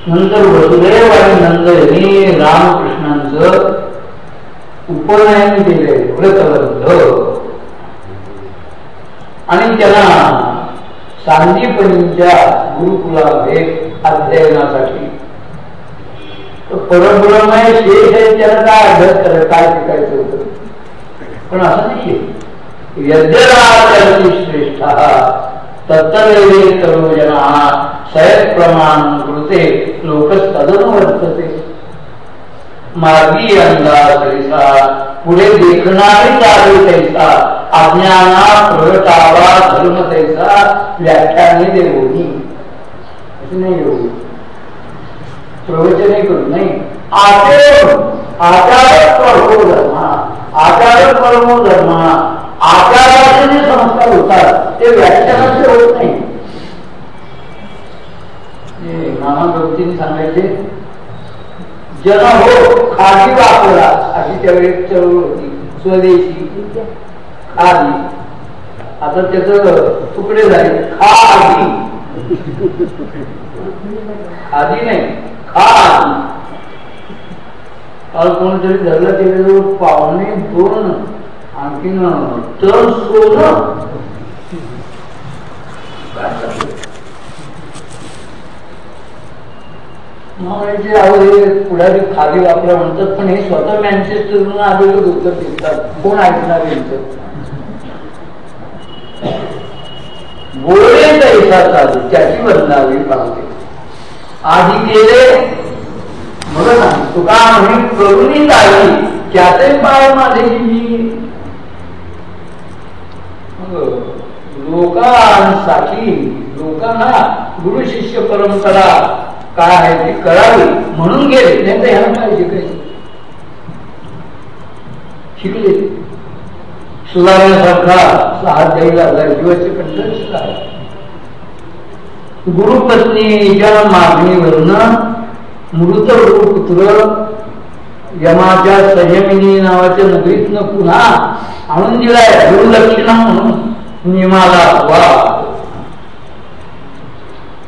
नंतर वसुदेव आणि नंद यांनी रामकृष्णांचं उपनयन केले व्रतबद्ध आणि त्यांना सांदीपणीच्या भेट अध्ययनासाठी. परब्रह्मय शेष आहे त्याला काय अभ्यास करायचं काय शिकायचं होतं? पण असं नाहीये. यज्ञराजी श्रेष्ठ तत्तवेदे सर्वजना सयत प्रमाण कृते लोक सदन वर्तते मार्गी अंदाज पुढे देखणारी चालू तैसा अज्ञाना प्रगटावा धर्म तैसा व्याख्याने देवोनी नाही हो। येऊ प्रवचने करू नाही। आचरण आचार परमो धर्म आचार परमो धर्म आचाराचे जे संस्कार होतात ते व्याख्यानाचे होत नाही। मामा गवतीने सांगायचे जन हो खादी वापरा अशी त्यावेळी चळवळ होती. स्वदेशी खादी आता त्याच तुकडे झाले खादी खादी नाही खादी काल कोणीतरी धरलं त्याच्याजवळ पाहुणे दोन आणखीन तर सोनं. म्हणजे अहो हे पुढारी खाली वापरा म्हणतात पण हे स्वतः मॅन्चेस्टरहून आलेले उत्तर देतात. कोण ऐकणार यांचं गोळे पैसा चालू त्याची बदलावी पाहते. आधी गेले मग ना तुका म्हणे करुणी जावी त्याचे पाय माझे लोकांसाठी लोकांना गुरु शिष्य परंपरा काय आहे ते कळावी म्हणून गेले. नाही तर ह्याला काय शिकायचे शिकले. सुधारण्यासारखा साथ द्यायला लागला जीवाचे कंठ गुरुपत्नीच्या मागणीवरून मृत गुरुपुत्र यमाच्या संयमिनी नावाच्या नगरीतनं पुन्हा आणून दिलाय. गुरुदक्षिणा म्हणून निमाला वा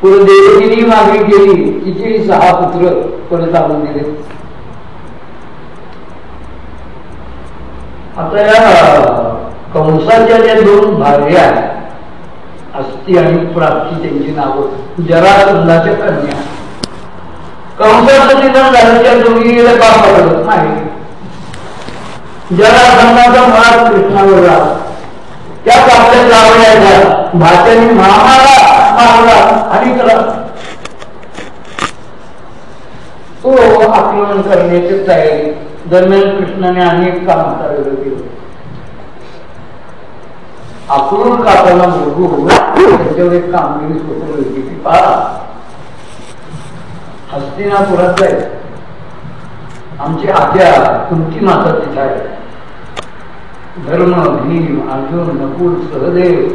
पुढे देवगिरी मागणी केली तिचे सहा पुत्र परत आणून दिले. आता या कंसाच्या ज्या दोन भार्या असती आणि प्राप्ती त्यांची नावं जरा जरासंधाच्या कन्या कंसाचं निधन झालं त्या दोघीला का पडत नाही जरासंधाचा मुळात कृष्णावर राहा त्या आपल्या जावयाच्या भाच्याने मामाला मारला आणि करा तो आक्रमण करण्याची तयारी दरम्यान कृष्णाने अनेक काम करायला केले. आकडून कापायला मुलगू त्याच्यावर एक कामगिरी सोपवली होती. की पाळा हस्तिनापुरात जाईल आमची आद्या तुमची माता तिथे आहे. धर्म भीम अर्जुन नकुल सहदेव.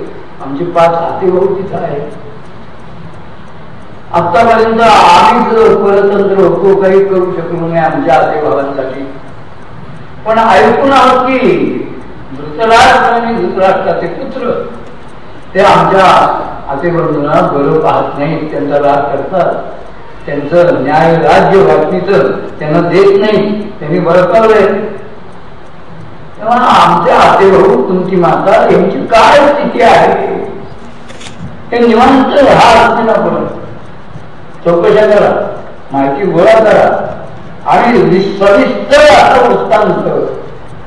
आमचे पाच आतेभाऊ आहे आतापर्यंत आम्हीच परतंत्र होतो काही करू शकलो नाही आमच्या आतेभावांसाठी पण ऐकून आहोत की धृतराष्ट्र आणि धृतराष्ट्राचे पुत्र ते आमच्या आतेबंधूंना बरं पाहत नाही त्यांचा राग करतात. त्यांचं न्याय राज्य वाटणीचं त्यांना देत नाही. त्यांनी बळकावलंय तेव्हा आमच्या आते भाऊ तुमची माता यांची काय स्थिती आहे? ते निवांत हा असते ना पण चौकशा करा माहिती गोळा करा आणि सविस्तर असं वृत्तांत.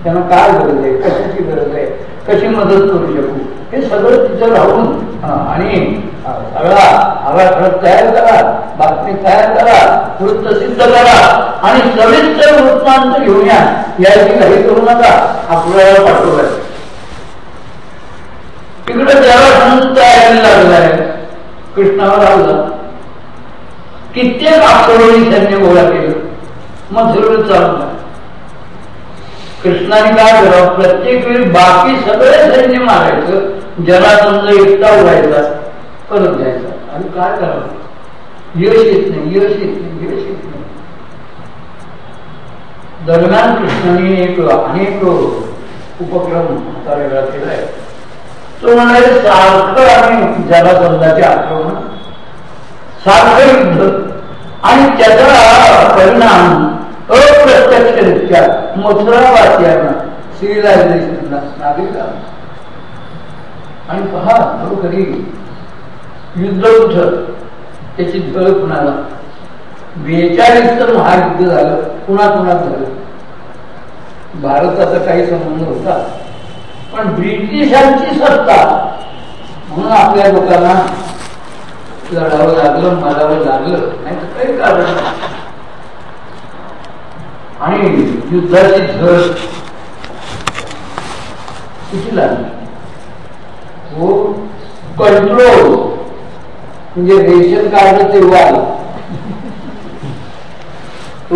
त्यांना काय गरज आहे? कशाची गरज आहे? कशी मदत करू शकू? हे सगळं तिथं राहून आणि सगळा आराखडा तयार करा बातमी तयार करा वृत्त सिद्ध करा आणि सविस्तर वृत्तांत घेऊन या. याची काही करू नका. आपल्याला पाठवलाय तिकडे त्याला तयारी लागलाय कृष्णावर आला. कित्येक आकरोळी त्यांनी गोळा केलं. मग सगळं चालू कृष्णाने काय करावं? प्रत्येक वेळी बाकी सगळे सैन्य मारायचं. जनासंध एकटा उडायचा. परत द्यायचा. आणि काय करावं? यश येत नाही यश येत नाही यश येत नाही. दरम्यान कृष्णाने एक अनेक उपक्रम आता वेगळा केलाय तो म्हणाले सारखं आम्ही समजाचे आक्रमण सारखं युद्ध आणि त्याचा परिणाम अप्रत्यक्षरित्या मथुरावासियांना सिव्हिलायझेशनला नागरिकांना आणि पहा खरोखरी युद्ध उठ त्याची झळ कुणाला? बेचाळीस तर महायुद्ध झालं. कुणा कुणात झालं? भारताचा काही संबंध होता. पण ब्रिटिशांची सत्ता. म्हणून आपल्या लोकांना लढावं लागलं मारावं लागलं. नाही तर काही कारण आणि युद्धाची झळ किती लागली? हो कंट्रोल म्हणजे रेशन कार्डचे वाल. तो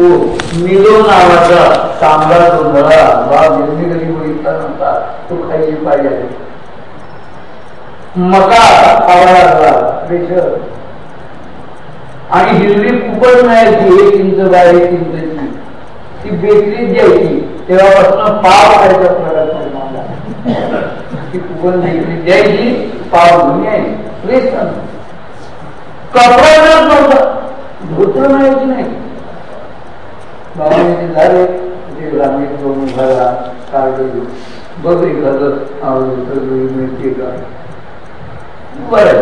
मिलो नावाचा तांबडा गोंधळा बा ज्यांनी कधी बघितला नव्हता तो खाली पाहिजे मका खावा लागला रेशन. आणि हिरवी कुपन मिळायची एक इंच बाय एक इंचची. ती बेकरीत द्यायची. तेव्हापासून पाव खायचा प्रकार निर्माण झाला. ती कुपन बेकरीत द्यायची पाव घेऊन यायची. रेशन. कपडा नव्हता धोत्र मिळायची नाही. बाबाने झाले ते ग्रामीण दोन घरा कार्ड बघ एखादं मिळते का? बरं.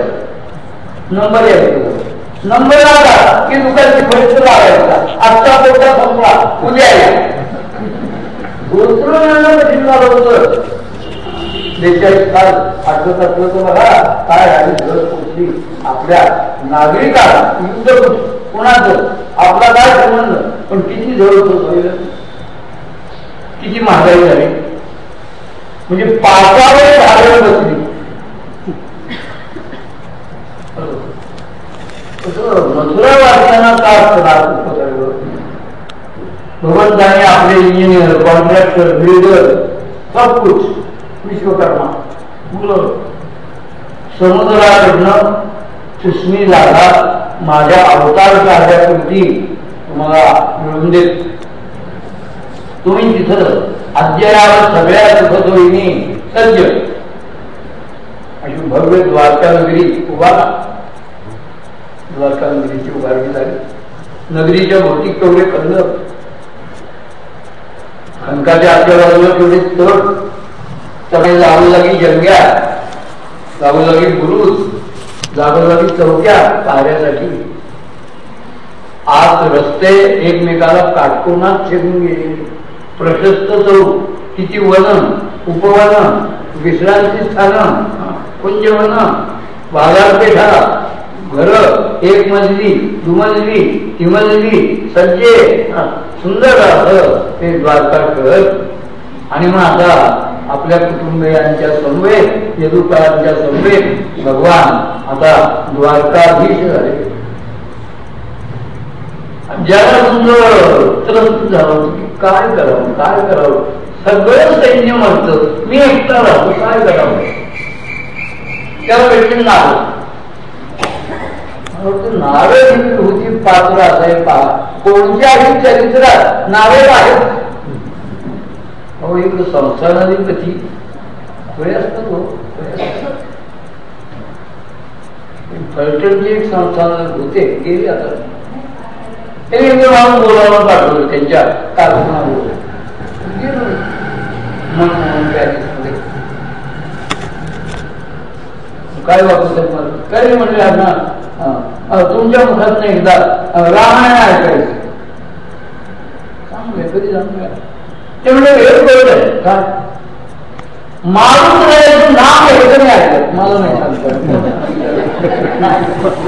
नंबर यायचं नंबर आला की? दुकानची पैसे लावायचा आजचा पोटा संपला. उद्या या. धोत्र मिळणं कठीण आठवत असलं तर बघा काय आणि झळ आपल्या नागरिकांना युद्ध कुणाचं? आपला काय संबंध? पण किती जवळ किती महागाई झाली? म्हणजे पाचावर झालं बसली. मथुरा वाचताना का त्रास भगवंताने आपले इंजिनियर कॉन्ट्रॅक्टर बिल्डर सब कुछ विश्वकर्मा मुलं. समुद्राकडनं सुस्मी जागा माझ्या अवतार कार्याकृती तुम्हाला मिळवून देत. तुम्ही तिथं अद्ययावत सगळ्या सुखसोयीनी सज्ज. अशी भव्य द्वारका नगरी उभा द्वारका नगरीची उभारणी झाली. नगरीच्या भोवती तेवढे कंद. खनकाच्या आजच्या बाजूला तळ. तट त्यामुळे जागोजागी जंग्या जागोजागी बुरुज जागोजागी चौक्या पाहण्यासाठी आज रस्ते एकमेकाला काटकोनात छेदून गेले. प्रशस्त चौक किती वन उपवन विश्रांती स्थान कुंजवन बाजारपेठा घर एक मजली दुमजली तिमजली सज्जे सुंदर असं ते द्वारका करत आणि मग आता आपल्या कुटुंबियांच्या समवेत यदुकारांच्या समवेत भगवान आता द्वारकाधीश झाले. ज्याला सुंदर त्रस्त झालं की काय करावं काय करावं? सगळं सैन्य म्हणत मी एकटा राहतो काय करावं? त्याला भेटले नारद. नारद होती पात्र असाय पा कोणत्याही चरित्रात नारद आहेत. अहो इकडे संसाराने कधी वेळ असतात हो फलटणची एक संस्थान होते गेले आता. त्यांनी एकदा माणूस बोलावून पाठवलं त्यांच्या कारखाना काय वापरतात मला? काय म्हणले अण्णा तुमच्या मुखात एकदा रामायण ऐकायचं. चांगलं कधी चांगलं ते म्हणजे वेळ कळत आहे का माणूस राहायचं नाम घ्यायचं नाही ऐकत. मला नाही सांगत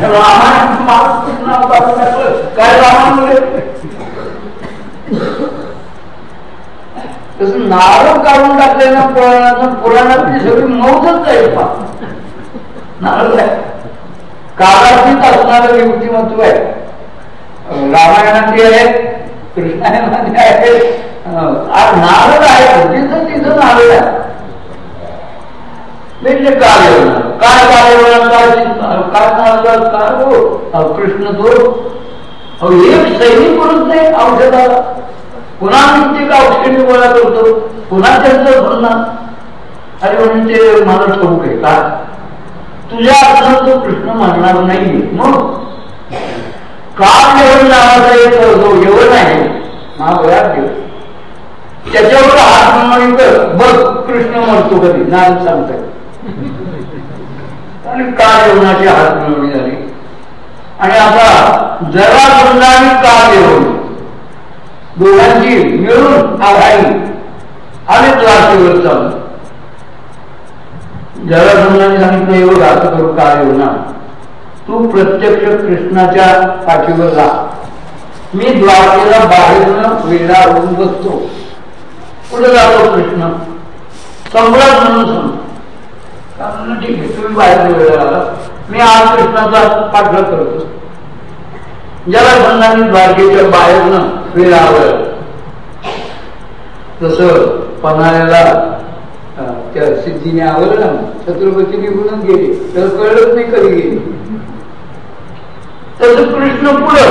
रामायण नाव काढून काय रामायण पुराणात पुराणातली सगळी मौजच आहे पा नारळ कालातीत असणारं युक्तिमत्व आहे. रामायणातली आहे कृष्णायनातली आहे. आज नारळ आहे जिथं तिथं नारद आहे म्हणजे काय काय काय काय नारद काय हो कृष्ण तो अहो एक सैनिक करून नाही औषधाला पुन्हा किती औषधी गोळा करतो पुन्हा त्यांचं म्हणणं अरे म्हणजे मला ठाऊक आहे का तुझ्या अर्थात तो कृष्ण म्हणणार नाही मग का जेवण नावाचा एक जो जेवण आहे महाभयात जेवण त्याच्यावर हात म्हणून बघ कृष्ण म्हणतो कधी. नाम सांगताय. आणि का जेवणाची हात मिळवणी झाली? आणि आता जरा आणि का जेवण? दोघांची मिळून आघाडी. आणि द्वारकेवर चालू जरा बंधाने सांगितलं एवढं असं करू का जेवणा? तू प्रत्यक्ष कृष्णाच्या पाठीवर जा. मी द्वारकेला बाहेरनं वेळा होऊन बसतो. पुढे जातो कृष्ण सम्राट म्हणून समज ठीक आहे तुम्ही बाहेर वेळ आला मी आज कृष्णाचा पाठला करतो. ज्याला संघाने द्वारकेच्या बाहेरनं आलं जसं पन्हाळ्याला त्या सिद्धीने आवडलं छत्रपती निघूनच गेले. तर कळलंच नाही कधी गेली. तस कृष्ण पुढं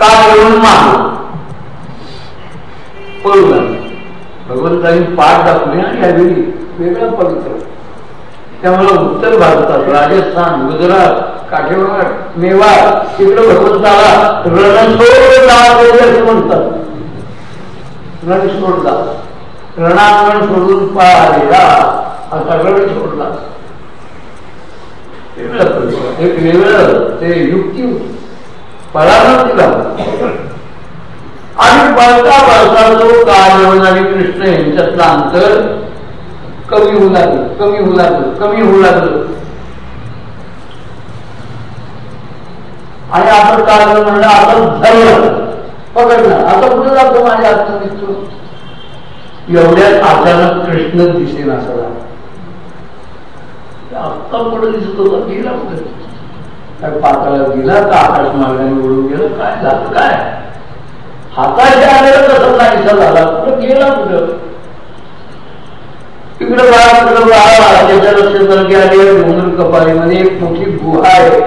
का घेऊन माग? पळू लागले भगवंतांनी पाठ दाखवले आणि यावेळी वेगळा पवित्र. त्यामुळे उत्तर भारतात राजस्थान गुजरात काठेवाड मेवाड तिकडे भगवंताला रणसोड म्हणतात म्हणतात. रणसोडला रणांगण सोडून पाहिला असा रण सोडला एक वेगळं ते युक्ती पराभव परामर्ती आणि पळता पळता जो काल आणि कृष्ण यांच्यातलं अंतर कमी होऊ लागलं कमी होऊ लागलं कमी होऊ लागलं. आणि आपण काय म्हणलं आपण धरलं पकडलं. आता कुठं जातो माझ्या हातात दिसतो एवढ्याच अचानक कृष्ण दिसेन असा आत्ता कुठं दिसत होता गेला कुठं? काय पाताळात गेला का आकाश मार्गाने उडून गेलं. काय झालं? काय? हाताशी आलेलं तसं नाहीसा झाला. कुठं गेला कुठं? तिकडे बाळा तिकडे बाळा त्याच्या डोंगर कपालीमध्ये एक मोठी गुहा आहे.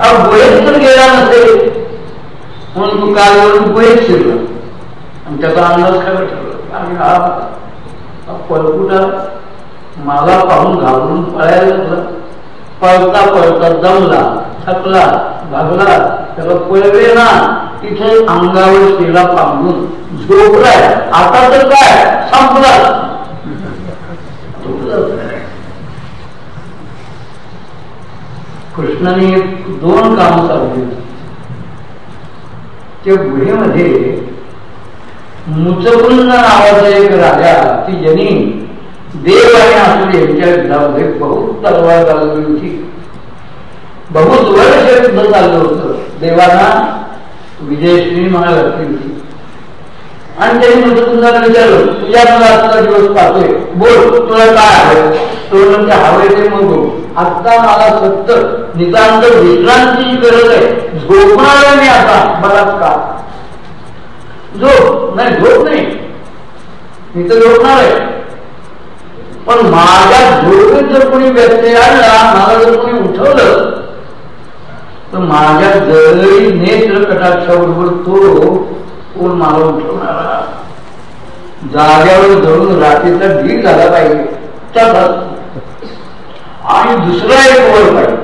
हा गुहेत तर गेला नसेल. म्हणून तू काय वरून गुहेत शिरला. आणि त्याचा अंदाज खरं ठरला. आणि हा पळकुटा मला पाहून घाबरून पळायला लागला. पळता पळता जमला थकला भागला. त्याला पळवे ना. तिथे अंगावर शिला पांघून झोपलाय. आता तर काय? संपला कृष्णाने दोन काम चालू त्या गुहेमध्ये मुचकुंद नावाचा एक राजा की ज्यांनी देव आणि आसुर यांच्या युद्धामध्ये बहुत तलवार चालवली होती. बहुत वर्ष युद्ध चाललं होतं. देवाना विजयश्री महालक्ष्मी आणि त्यांनी म्हणजे मुचकुंदाला विचारलं तुझ्या मला आजचा दिवस पाहतोय. बोल तुला काय हवं तो म्हणजे हवे ते मग आत्ता मला सत्य नितांत विश्रांतीची गरज आहे. झोपणार मी आता बराच का झोप? नाही झोप नाही. मी तर झोपणार आहे पण माझ्या झोपेत जर कोणी व्यत्यय आणला मला जर कोणी उठवलं तर माझ्या जळी नेत्र कटाक्षाबरोबर तो कोण मला उठवणारा? जाग्यावर धरून रात्रीचा ढीक झाला पाहिजे. आणि दुसरा एक वर पाहिजे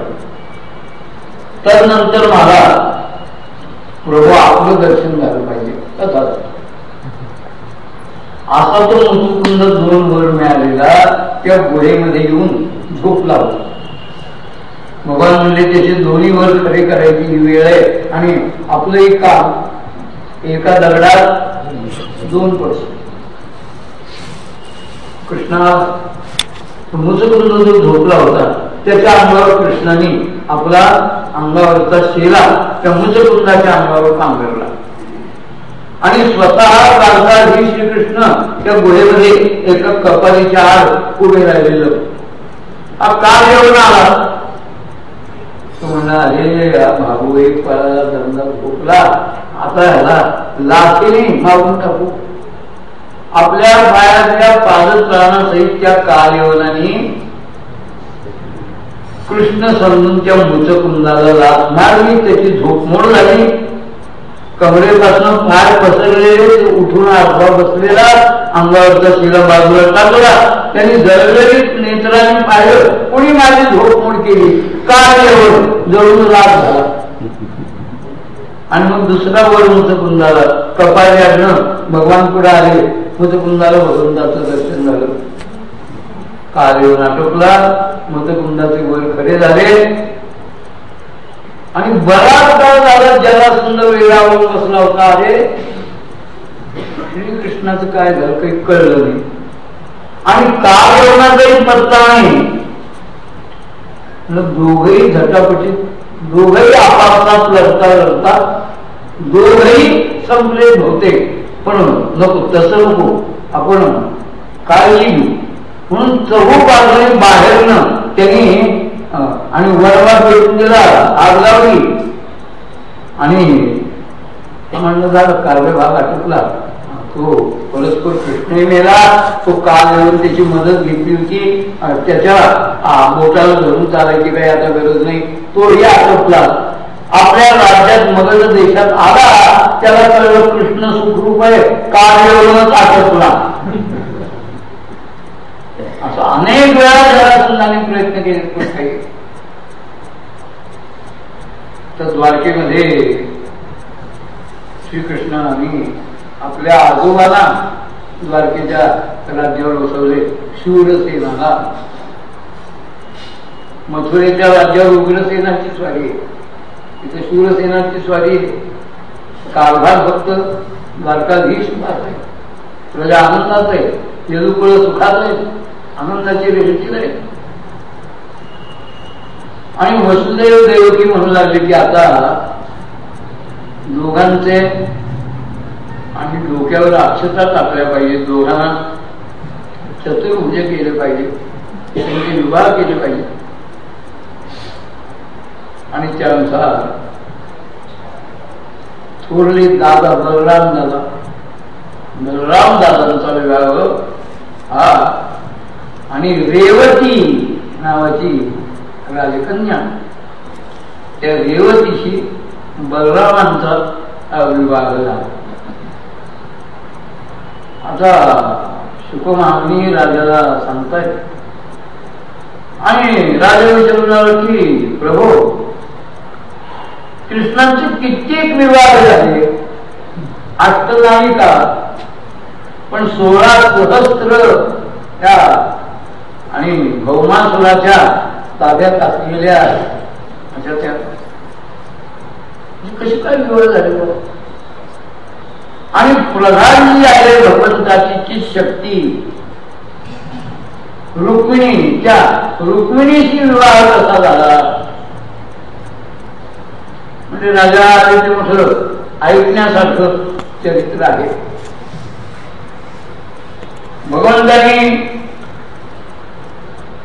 त्यानंतर मला प्रभू आपलं दर्शन झालं पाहिजे. तसाच असा तो मुकुंद दोन वर मिळालेला त्या गुहेमध्ये येऊन झोपला होता. भगवान म्हणले त्याचे दोन्ही वर खरे करायची ही वेळ आहे. आणि आपलं एक काम एका दगडात दोन पडस कृष्णा मुसकुंद जो झोपला होता त्याच्या अंगावर कृष्णाने आपला अंगावरचा शेला त्या मुसकुंदाच्या अंगावर काम करला आणि स्वतः कालकाधी श्रीकृष्ण त्या गुहेमध्ये एका कपालीच्या आड उभे राहिलेलं. हा काल येऊन आला तो म्हणला अरे भाऊ एक पळाला धंदा झोपला आता ह्याला लाखेने मारून टाकू. आपल्या पायातल्या पादत्राणासहित त्या कालयोनाने कृष्ण समजून त्या मुचकुंदाला लाच मारली त्याची झोप मोड झाली कमरेपासून फार पसरलेले उठून आठवा बसलेला अंगावरचा शिला बाजूला टाकला. त्यांनी जरजरीत नेत्राने पाहिलं कोणी माझी झोपमोड केली? काय जळून लाभ झाला. आणि मग दुसरा वर मुतकुंदाला कपाळी आणणं भगवान पुढे आले. मुतकुंदाला भगवंताचं दर्शन झालं. काल येऊन आटोपला मतकुंडाचे वर खरे झाले. आणि बराच काळ झाला ज्याला सुंदर वेळावर बसला होता अरे श्रीकृष्णाचं काय झालं काही कळलं नाही. आणि काल पत्ता नाही दोघही झटापटीत दोघही आपापसात लढता लढता दोघही संपले होते. पण नको तसं नको. आपण काळजी घेऊ. म्हणून चहू बाजूने बाहेरनं त्यांनी आणि वरवा पेटून दिला आग लावली. आणि म्हणलं झालं कार्य भाग आटोपला. तो परस्पर कृष्ण मेला. तो काल येऊन त्याची मदत घेतली होती. त्याच्या बोटाला धरून चालायची काही आता गरज नाही. तोही आटोपला. आपल्या राज्यात मगध देशात आला त्याला कळलं कृष्ण सुखरूप आहे. काल येऊनच आटोपला. अनेक वेळा जरासंधाने प्रयत्न केले पण काही तर द्वारकेमध्ये श्रीकृष्णाने आपल्या आजोबाला द्वारकेच्या राज्यावर बसवले शूरसेनाला मथुरेच्या राज्यावर उग्रसेनाची स्वारी आहे. तिथे शूरसेनाची स्वारी कारभार फक्त द्वारकाधीश आहे. प्रजा आनंदात आहे. यदुकुळ सुखात आहे. आनंदाची रेलची आहे आणि वसुदेव देवकी म्हणू लागले की आता दोघांचे आणि डोक्यावर अक्षता टाकल्या पाहिजे. दोघांना चतुर्भुज केले पाहिजे. त्यांचे विवाह केले पाहिजे. आणि त्यानुसार थोरले दादा बलराम दादा बलराम दादांचा विवाह हा आणि रेवती नावाची राजकन्या. त्या रेवतीशी बलरामांचा विवाह झाला. आता शुकमहामुनी राजाला सांगताय आणि राजा विचारणार की प्रभो कृष्णांचे कित्येक विवाह झाले. अष्टनायिका पण सोळा सहस्त्र त्या आणि भौमासुराच्या ताब्यात असलेल्या अशा त्या म्हणजे कशी काय विवाह झाली आणि प्रधान आहे भगवंताची शक्ती. रुक्मिणीच्या रुक्मिणीशी विवाह कसा झाला? म्हणजे राजा ते मोठं ऐकण्यासारखं चरित्र आहे. भगवंतानी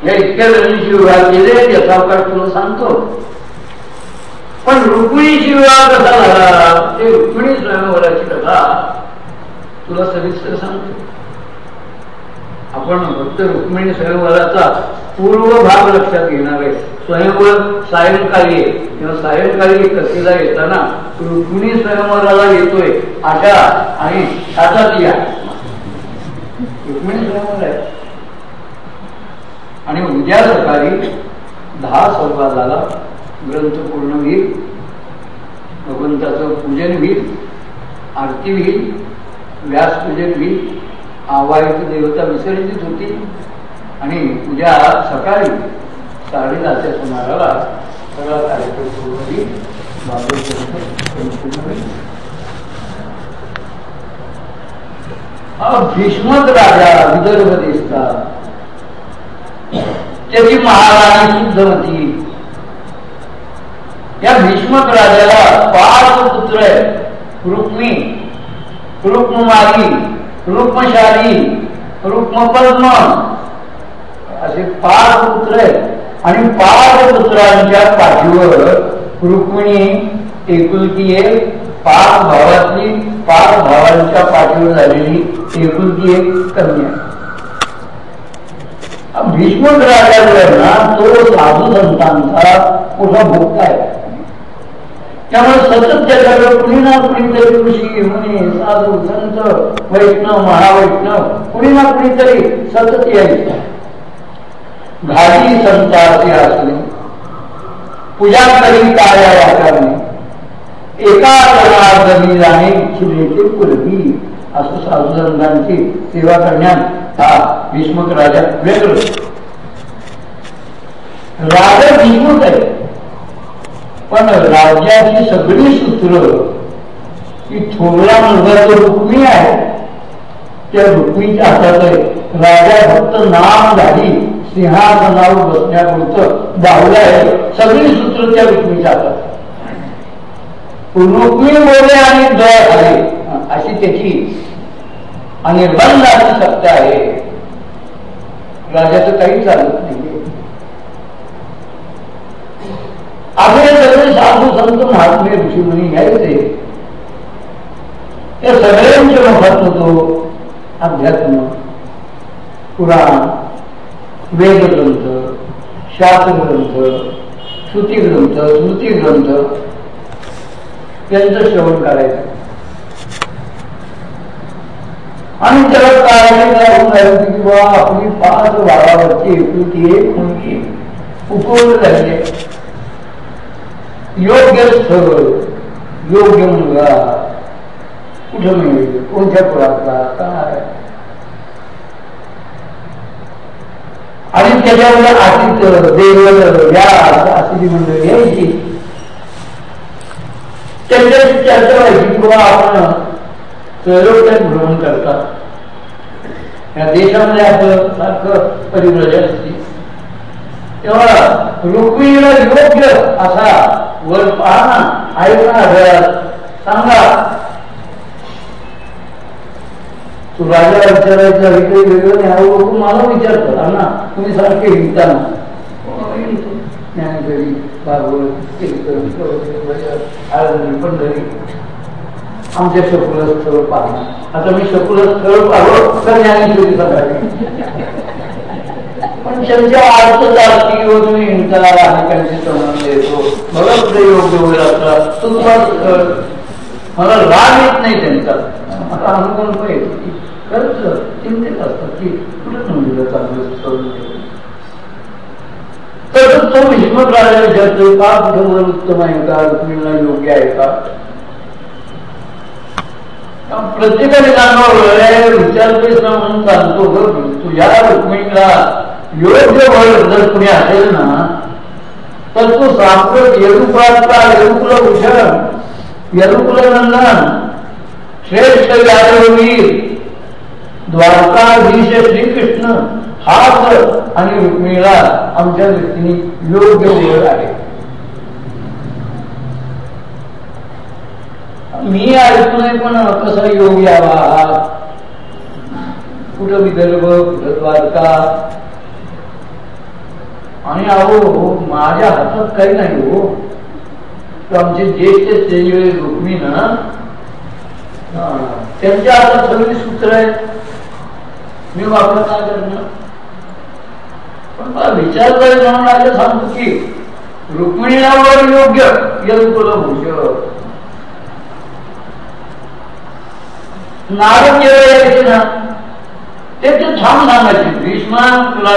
या इतक्या जणींशी विवाह केले याचा अवकाश तुला सांगतो पण रुक्मिणीशी विवाह कसा झाला ते रुक्मिणी स्वयंवराची कथा तुला सविस्तर सांगतो. आपण फक्त रुक्मिणी स्वयंवराचा पूर्व भाग लक्षात घेणार आहे स्वयंवर सायंकाळी किंवा सायंकाळी कथेला येताना रुक्मिणी स्वयंवराला येतोय. आशा आणि हातात या. रुक्मिणी स्वयंवर आहे आणि उद्या सकाळी दहा सव्वा झाला ग्रंथ पूर्ण होईल. भगवंताचं पूजन होईल आरती होईल व्यासपूजन होईल आवाहित देवता विसर्जित होती आणि उद्या सकाळी साडेदहाच्या सुमाराला सगळा कार्यक्रम सुरू होईल. भीष्मक राजा विदर्भ दिसतात त्याची महाराणी शुद्धवती या भीष्मक राजाला पाच पुत्र आहेत रुक्मी रुक्ममारी रुक्मशाली रुक्मपद्म असे पाच पुत्र आहेत. आणि पाच पुत्रांच्या पाठीवर रुक्मिणी एकुलती एक पाच भावातली पाच भावांच्या पाठीवर झालेली एकुलती एक कन्या भीष्मक राजा तो साधू संतांचा मोठा भोगता आहे. त्यामुळे सतत त्याच्याकडे कुणी ना कुणीतरी ऋषी मुनी साधू संत वैष्णव महावैष्णव कुणी ना कुणीतरी सतत यायचं घाटी संताचे असणे पूजा करी कार्या वाकारणे एका जनार्दनी जाणे इच्छिलेचे कुलपी असं साधू संतांची सेवा करण्यात हा भीष्मक राजा वेगळ. राजा भीष्मक आहे. पण राज्याची सगळी सूत्र ही थोरला मुलगा जो रुक्मी आहे. त्या रुक्मीच्या हातात आहे राजा फक्त नाम झाली. सिंहासनावर बसण्यापुरतं बाहुला आहे. सगळी सूत्र त्या रुक्मीच्या हातात. रुक्मी बोले आणि दया झाले. अशी त्याची आणि बंद आणि सत्य आहे. राजाचं काही चालत नाही आपले सगळे साधू संत महात्मे ऋषीमुनी घ्यायचे त्या सगळ्यांचे मफत होतो. अध्यात्म पुराण वेदग्रंथ शास्त्रग्रंथ श्रुतीग्रंथ स्मृतीग्रंथ यांचं श्रवण करायचं. आणि त्याला कारण होऊन की बाबा आपली पाच वारावरची एकुलती एक मुलगी उकळून राहिले योग्य स्थळ योग्य मुलगा कुठं मिळेल कोणत्या कुळातला काय आणि त्याच्यामध्ये आतिथ्य देव या अशी मंडळी यायची त्यांच्याशी चर्चा व्हायची किंवा आपण त्रैलोक्यात भ्रमण करतात. या देशामध्ये आपलं सारखं परिव्रजन असते. तेव्हा रुक्मिणीला योग्य असा वर पाहा ना घरात सांगा. तू राजा विचारायचा इकडे वेगळं नाही लोक मला विचारतात अण्णा तुम्ही सारखे हिंडता ना? ज्ञानगरी भागवत आळंदी पंढरी. आमच्या शकुल स्थळ पाहणं आता मी शकुल स्थळ पाहतो तर ज्ञानेश्वरी पण त्यांच्या अर्थ जाती संबंध येतो. मला योग्य होईल तो तुम्हाला मला राग येत नाही त्यांचा. आता अनुभव पाहिजे खरंच चिंतेत असतात की चांगलं म्हणजे? तर तो भीष्मक राजा का कुठं उत्तम आहे का? रुक्मिणीला योग्य आहे का? प्रत्येकाने सांगावं विचारतेस ना म्हणून सांगतो तुझ्या रुक्मिणीला योग्य वळ जर कुणी असेल ना तर तो सांप्रत यरुपात्ता यरुकुल भूषण यरुकुल नंदन श्रेष्ठ यादवीर द्वारकाधीश श्रीकृष्ण हाच आणि रुक्मिणीला आमच्या व्यक्तीने योग्य ओळख आहे. मी ऐकून पण कसा योगी आहात कुठं विदर्भ कुठं द्वारका? आणि अहो माझ्या हातात काही नाही हो. आमचे ज्येष्ठ श्रेणी रुक्मी ना त्यांच्या हातात सगळी सूत्र आहे मी वापर काय करणार पण मला विचार करेल म्हणून सांगतो की रुक्मिणीला योग्य यंकुल भूषण. नारद जेव्हा यायचे ना ते ते थांब सांगायचे भीष्मा तुला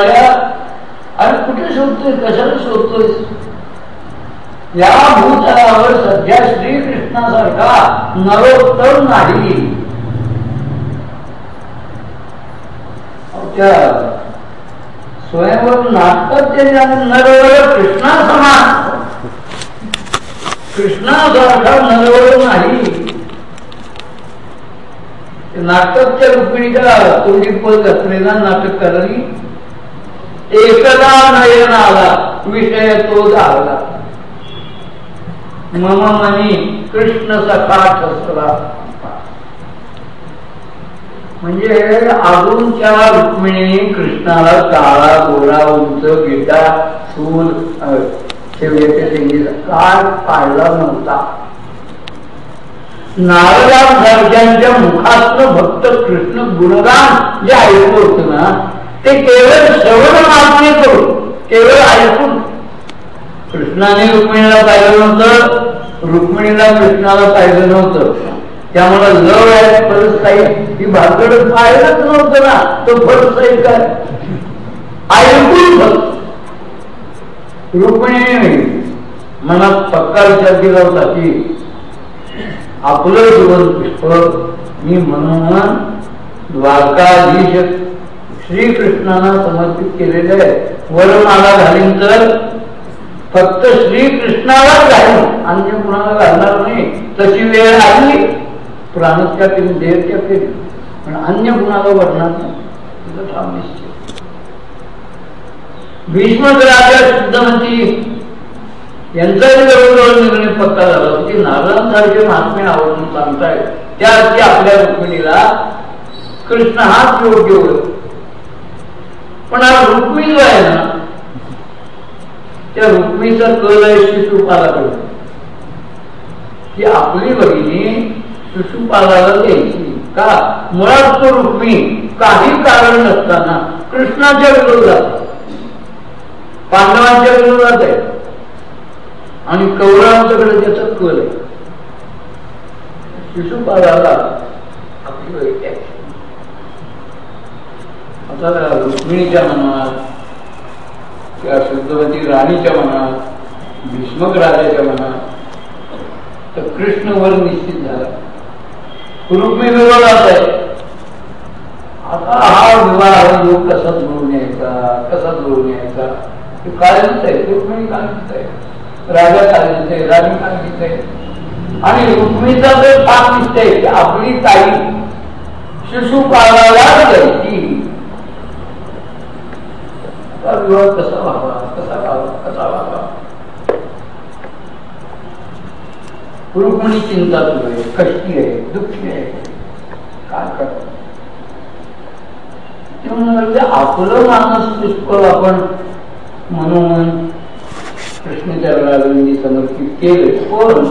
अरे कुठे शोधतोय कशाला शोधतोय? या भूतलावर सध्या श्रीकृष्णासारखा नरोत्तम नाही. स्वयंवर नाटकात ते नरवर कृष्णा समान कृष्णासारखा नरवर नाही. नाटकच्या रुक्मिणीच्या तोंडी पद घातलेला नाटककारांनी एकदा नयन आला विषय तो झाला. मम मनी कृष्ण सखा ठसला. म्हणजे अजूनच्या रुक्मिणीने कृष्णाला काळा गोरा उंच गिटा सूल शेवटच्या काय पाळला नव्हता. नारदांसारख्यांच्या मुखातलं भक्त कृष्ण गुणगान जे ऐकू होत ना ते केवळ श्रवण मागणे करून केवळ ऐकून. कृष्णाने रुक्मिणीला पाहिलं नव्हतं रुक्मिणीला कृष्णाला पाहिलं नव्हतं. त्यामुळे लव आहे परत ही भाकड पाहिलंच नव्हतं ना तो फरक साई काय? ऐकून फक्त रुक्मिणी मनात पक्का विचार केला होता की आपलं जीवन पुष्प मी म्हणून द्वारकाधीश श्रीकृष्णांना समर्पित केलेले आहे. वरमाला घालीन तर फक्त श्रीकृष्णाला घालून. अन्य कुणाला घालणार नाही. तशी वेळ आली. प्राणत्या केली देहत्या केली. पण अन्य कुणाला वरणार नाही. भीष्म राजा यांचाही जवळजवळ निर्णय पत्ता झाला की नारायणसारखे महात्मे आवडून सांगतायत. त्या आपल्या रुक्मिणीला कृष्ण हाच योग्य होत पण हा रुक्मी जो आहे ना त्या रुक्मीचा कल आहे शिशुपालाकडे. की आपली बहिणी शिशुपालाला द्यायची. का? मुळात तो रुक्मी काही कारण नसताना कृष्णाच्या विरोधात पांडवांच्या विरोधात आहे. आणि कौरवांच्याकडे त्याचा कल आहे. शिशुपालाला आपली आता रुक्मिणीच्या मनात किंवा शुद्धवती राणीच्या मनात भीष्मक राजाच्या मनात तर कृष्णवर निश्चित झाला. रुक्मी विरोधात आहे. आता हा विवाह योग कसा जोडून यायचा कसा जोडून यायचा ते कारणच आहे रुक्मिणी कारणच आहे राजा काय राणी आणि रुक्मीचा जर पाप दिसते की आपली ताई शिशुपालाला द्यायची विवाह कसा व्हावा कसा व्हावा कसा व्हावा? रुक्मिणी चिंता सुरू आहे कष्टी आहे दुःखी आहे. काय करत म्हणजे आपलं मानस पुष्कळ आपण म्हणून कृष्णचरणाविंदी समर्पित केले. पण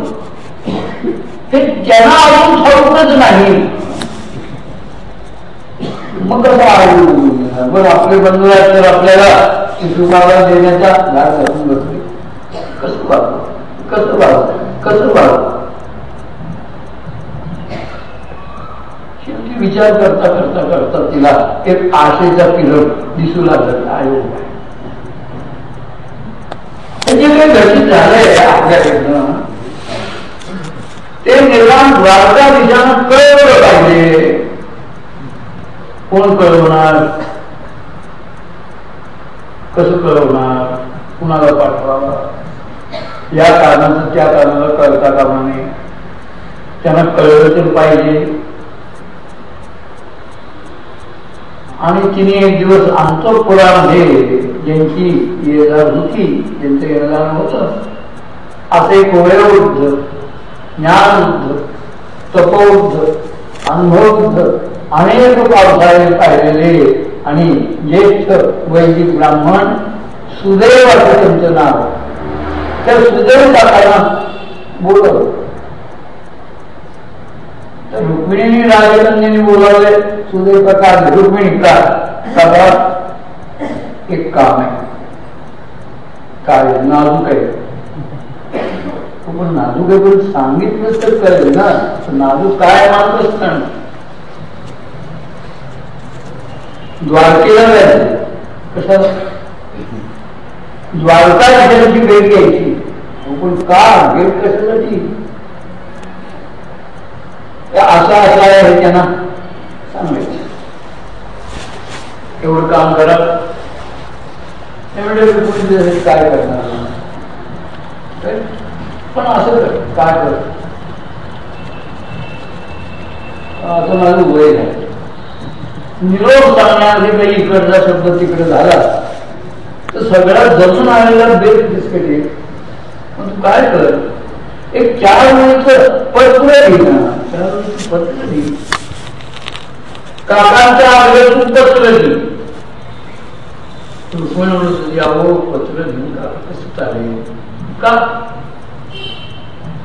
ते त्यांना अजून ठाऊकच नाही. मग कसं आवडून बरं आपले बंधू आहेत तर आपल्याला शिशुबाला देण्याचा घास घालून बसले कसं बाब कसं बाब कसं बाब शेवटी विचार करता करता करता तिला एक आशेचा किरण दिसू लागला. आयोग काही घटित झालंय आपल्याकडनं ते निर्माण द्वारका दिशानं कळवलं पाहिजे कोण कळवणार कसं कळवणार कुणाला पाठवावा या कारणाचं त्या कारणाला कळता कामा नये. त्यांना कळवलं पाहिजे. आणि तिने एक दिवस अंतपुरामध्ये ज्यांची येणार होती ज्यांचं येणार होतं. असे एक वयोवृद्ध ज्ञानवृद्ध तपोवृद्ध अनुभववृद्ध अनेक पावसाळे पाहिलेले आणि ज्येष्ठ वैदिक ब्राह्मण सुदैव असं त्यांचं नाव. त्या सुदैव जाताना बोलत रुक्मिणीने राजकन्याने बोलावले. सुदैव प्रकार रुक्मिणी का? एक काम आहे. काय नाजूक आहे. पण नाजूक आहे पण सांगितलं तर कळेल ना. नाजूक काय मानत असताना द्वारकेला जायचं. कसं? द्वारका भेट घ्यायची. पण का? भेट कशासाठी? असं असं आहे हे त्यांना सांगायचं. एवढं काम करा. म्हणजे काय करणार? पण असं कर काय कर? असं माझं वय आहे. निरोप सांगण्यामध्ये काही इकडचा शब्द तिकडे झाला तर सगळा जमून आलेला बेस बिस्कट येईल पण तू काय कर? एक चार वेळेच पत्र घेणार ना काकांच्या अहो पत्र घेऊन का कसं चालेल का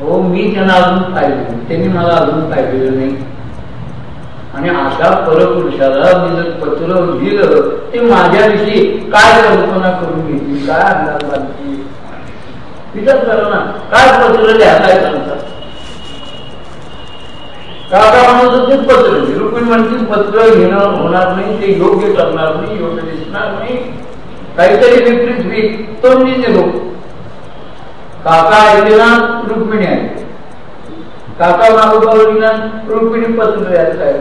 हो मी त्यांना अजून त्यांनी मला अजून पाहिलेलं नाही आणि अशा परपुरुषाला मी जर पत्र लिहिलं ते माझ्याविषयी काय कल्पना करून घेतली काय अंदाज बांधली विचार करा ना काय पत्र लिहायला सांगतात काका म्हणत ते पत्र रुक्मिणी म्हणतील पत्र घेणं होणार नाही ते योग्य करणार नाही योग्य दिसणार नाही. काहीतरी विपरीत होईल तो मी निरोप काका ऐकले ना रुक्मिणी आहे काका मागोबावली ना रुक्मिणी पत्र द्यायला काय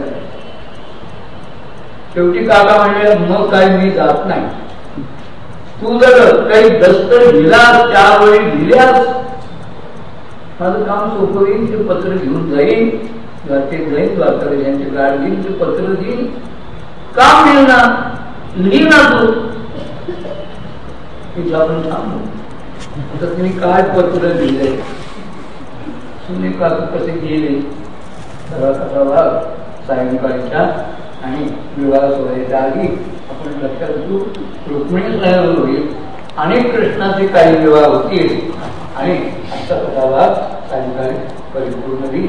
शेवटी काका म्हणले मग काय मी जात नाही. तू जर काही दस्त लिहिलास त्यावेळी लिहिल्यास माझं काम सोपं येईल ते पत्र घेऊन जाईल ते जाईल द्वारकादेशांची गाड घेईल ते पत्र देईल काम मिळेल ना लिही ना आपण थांबलो आता तुम्ही काय पत्र लिहिले? सुने काकू कसे गेले? कसा भाग सायंकाळच्या आणि विवाह सोहळ्याच्या आधी आपण लक्षात घेऊ रुक्मिणी होईल अनेक कृष्णाचे काही विवाह होतील. आणि असा कथा भाग सायंकाळी परिपूर्ण होईल.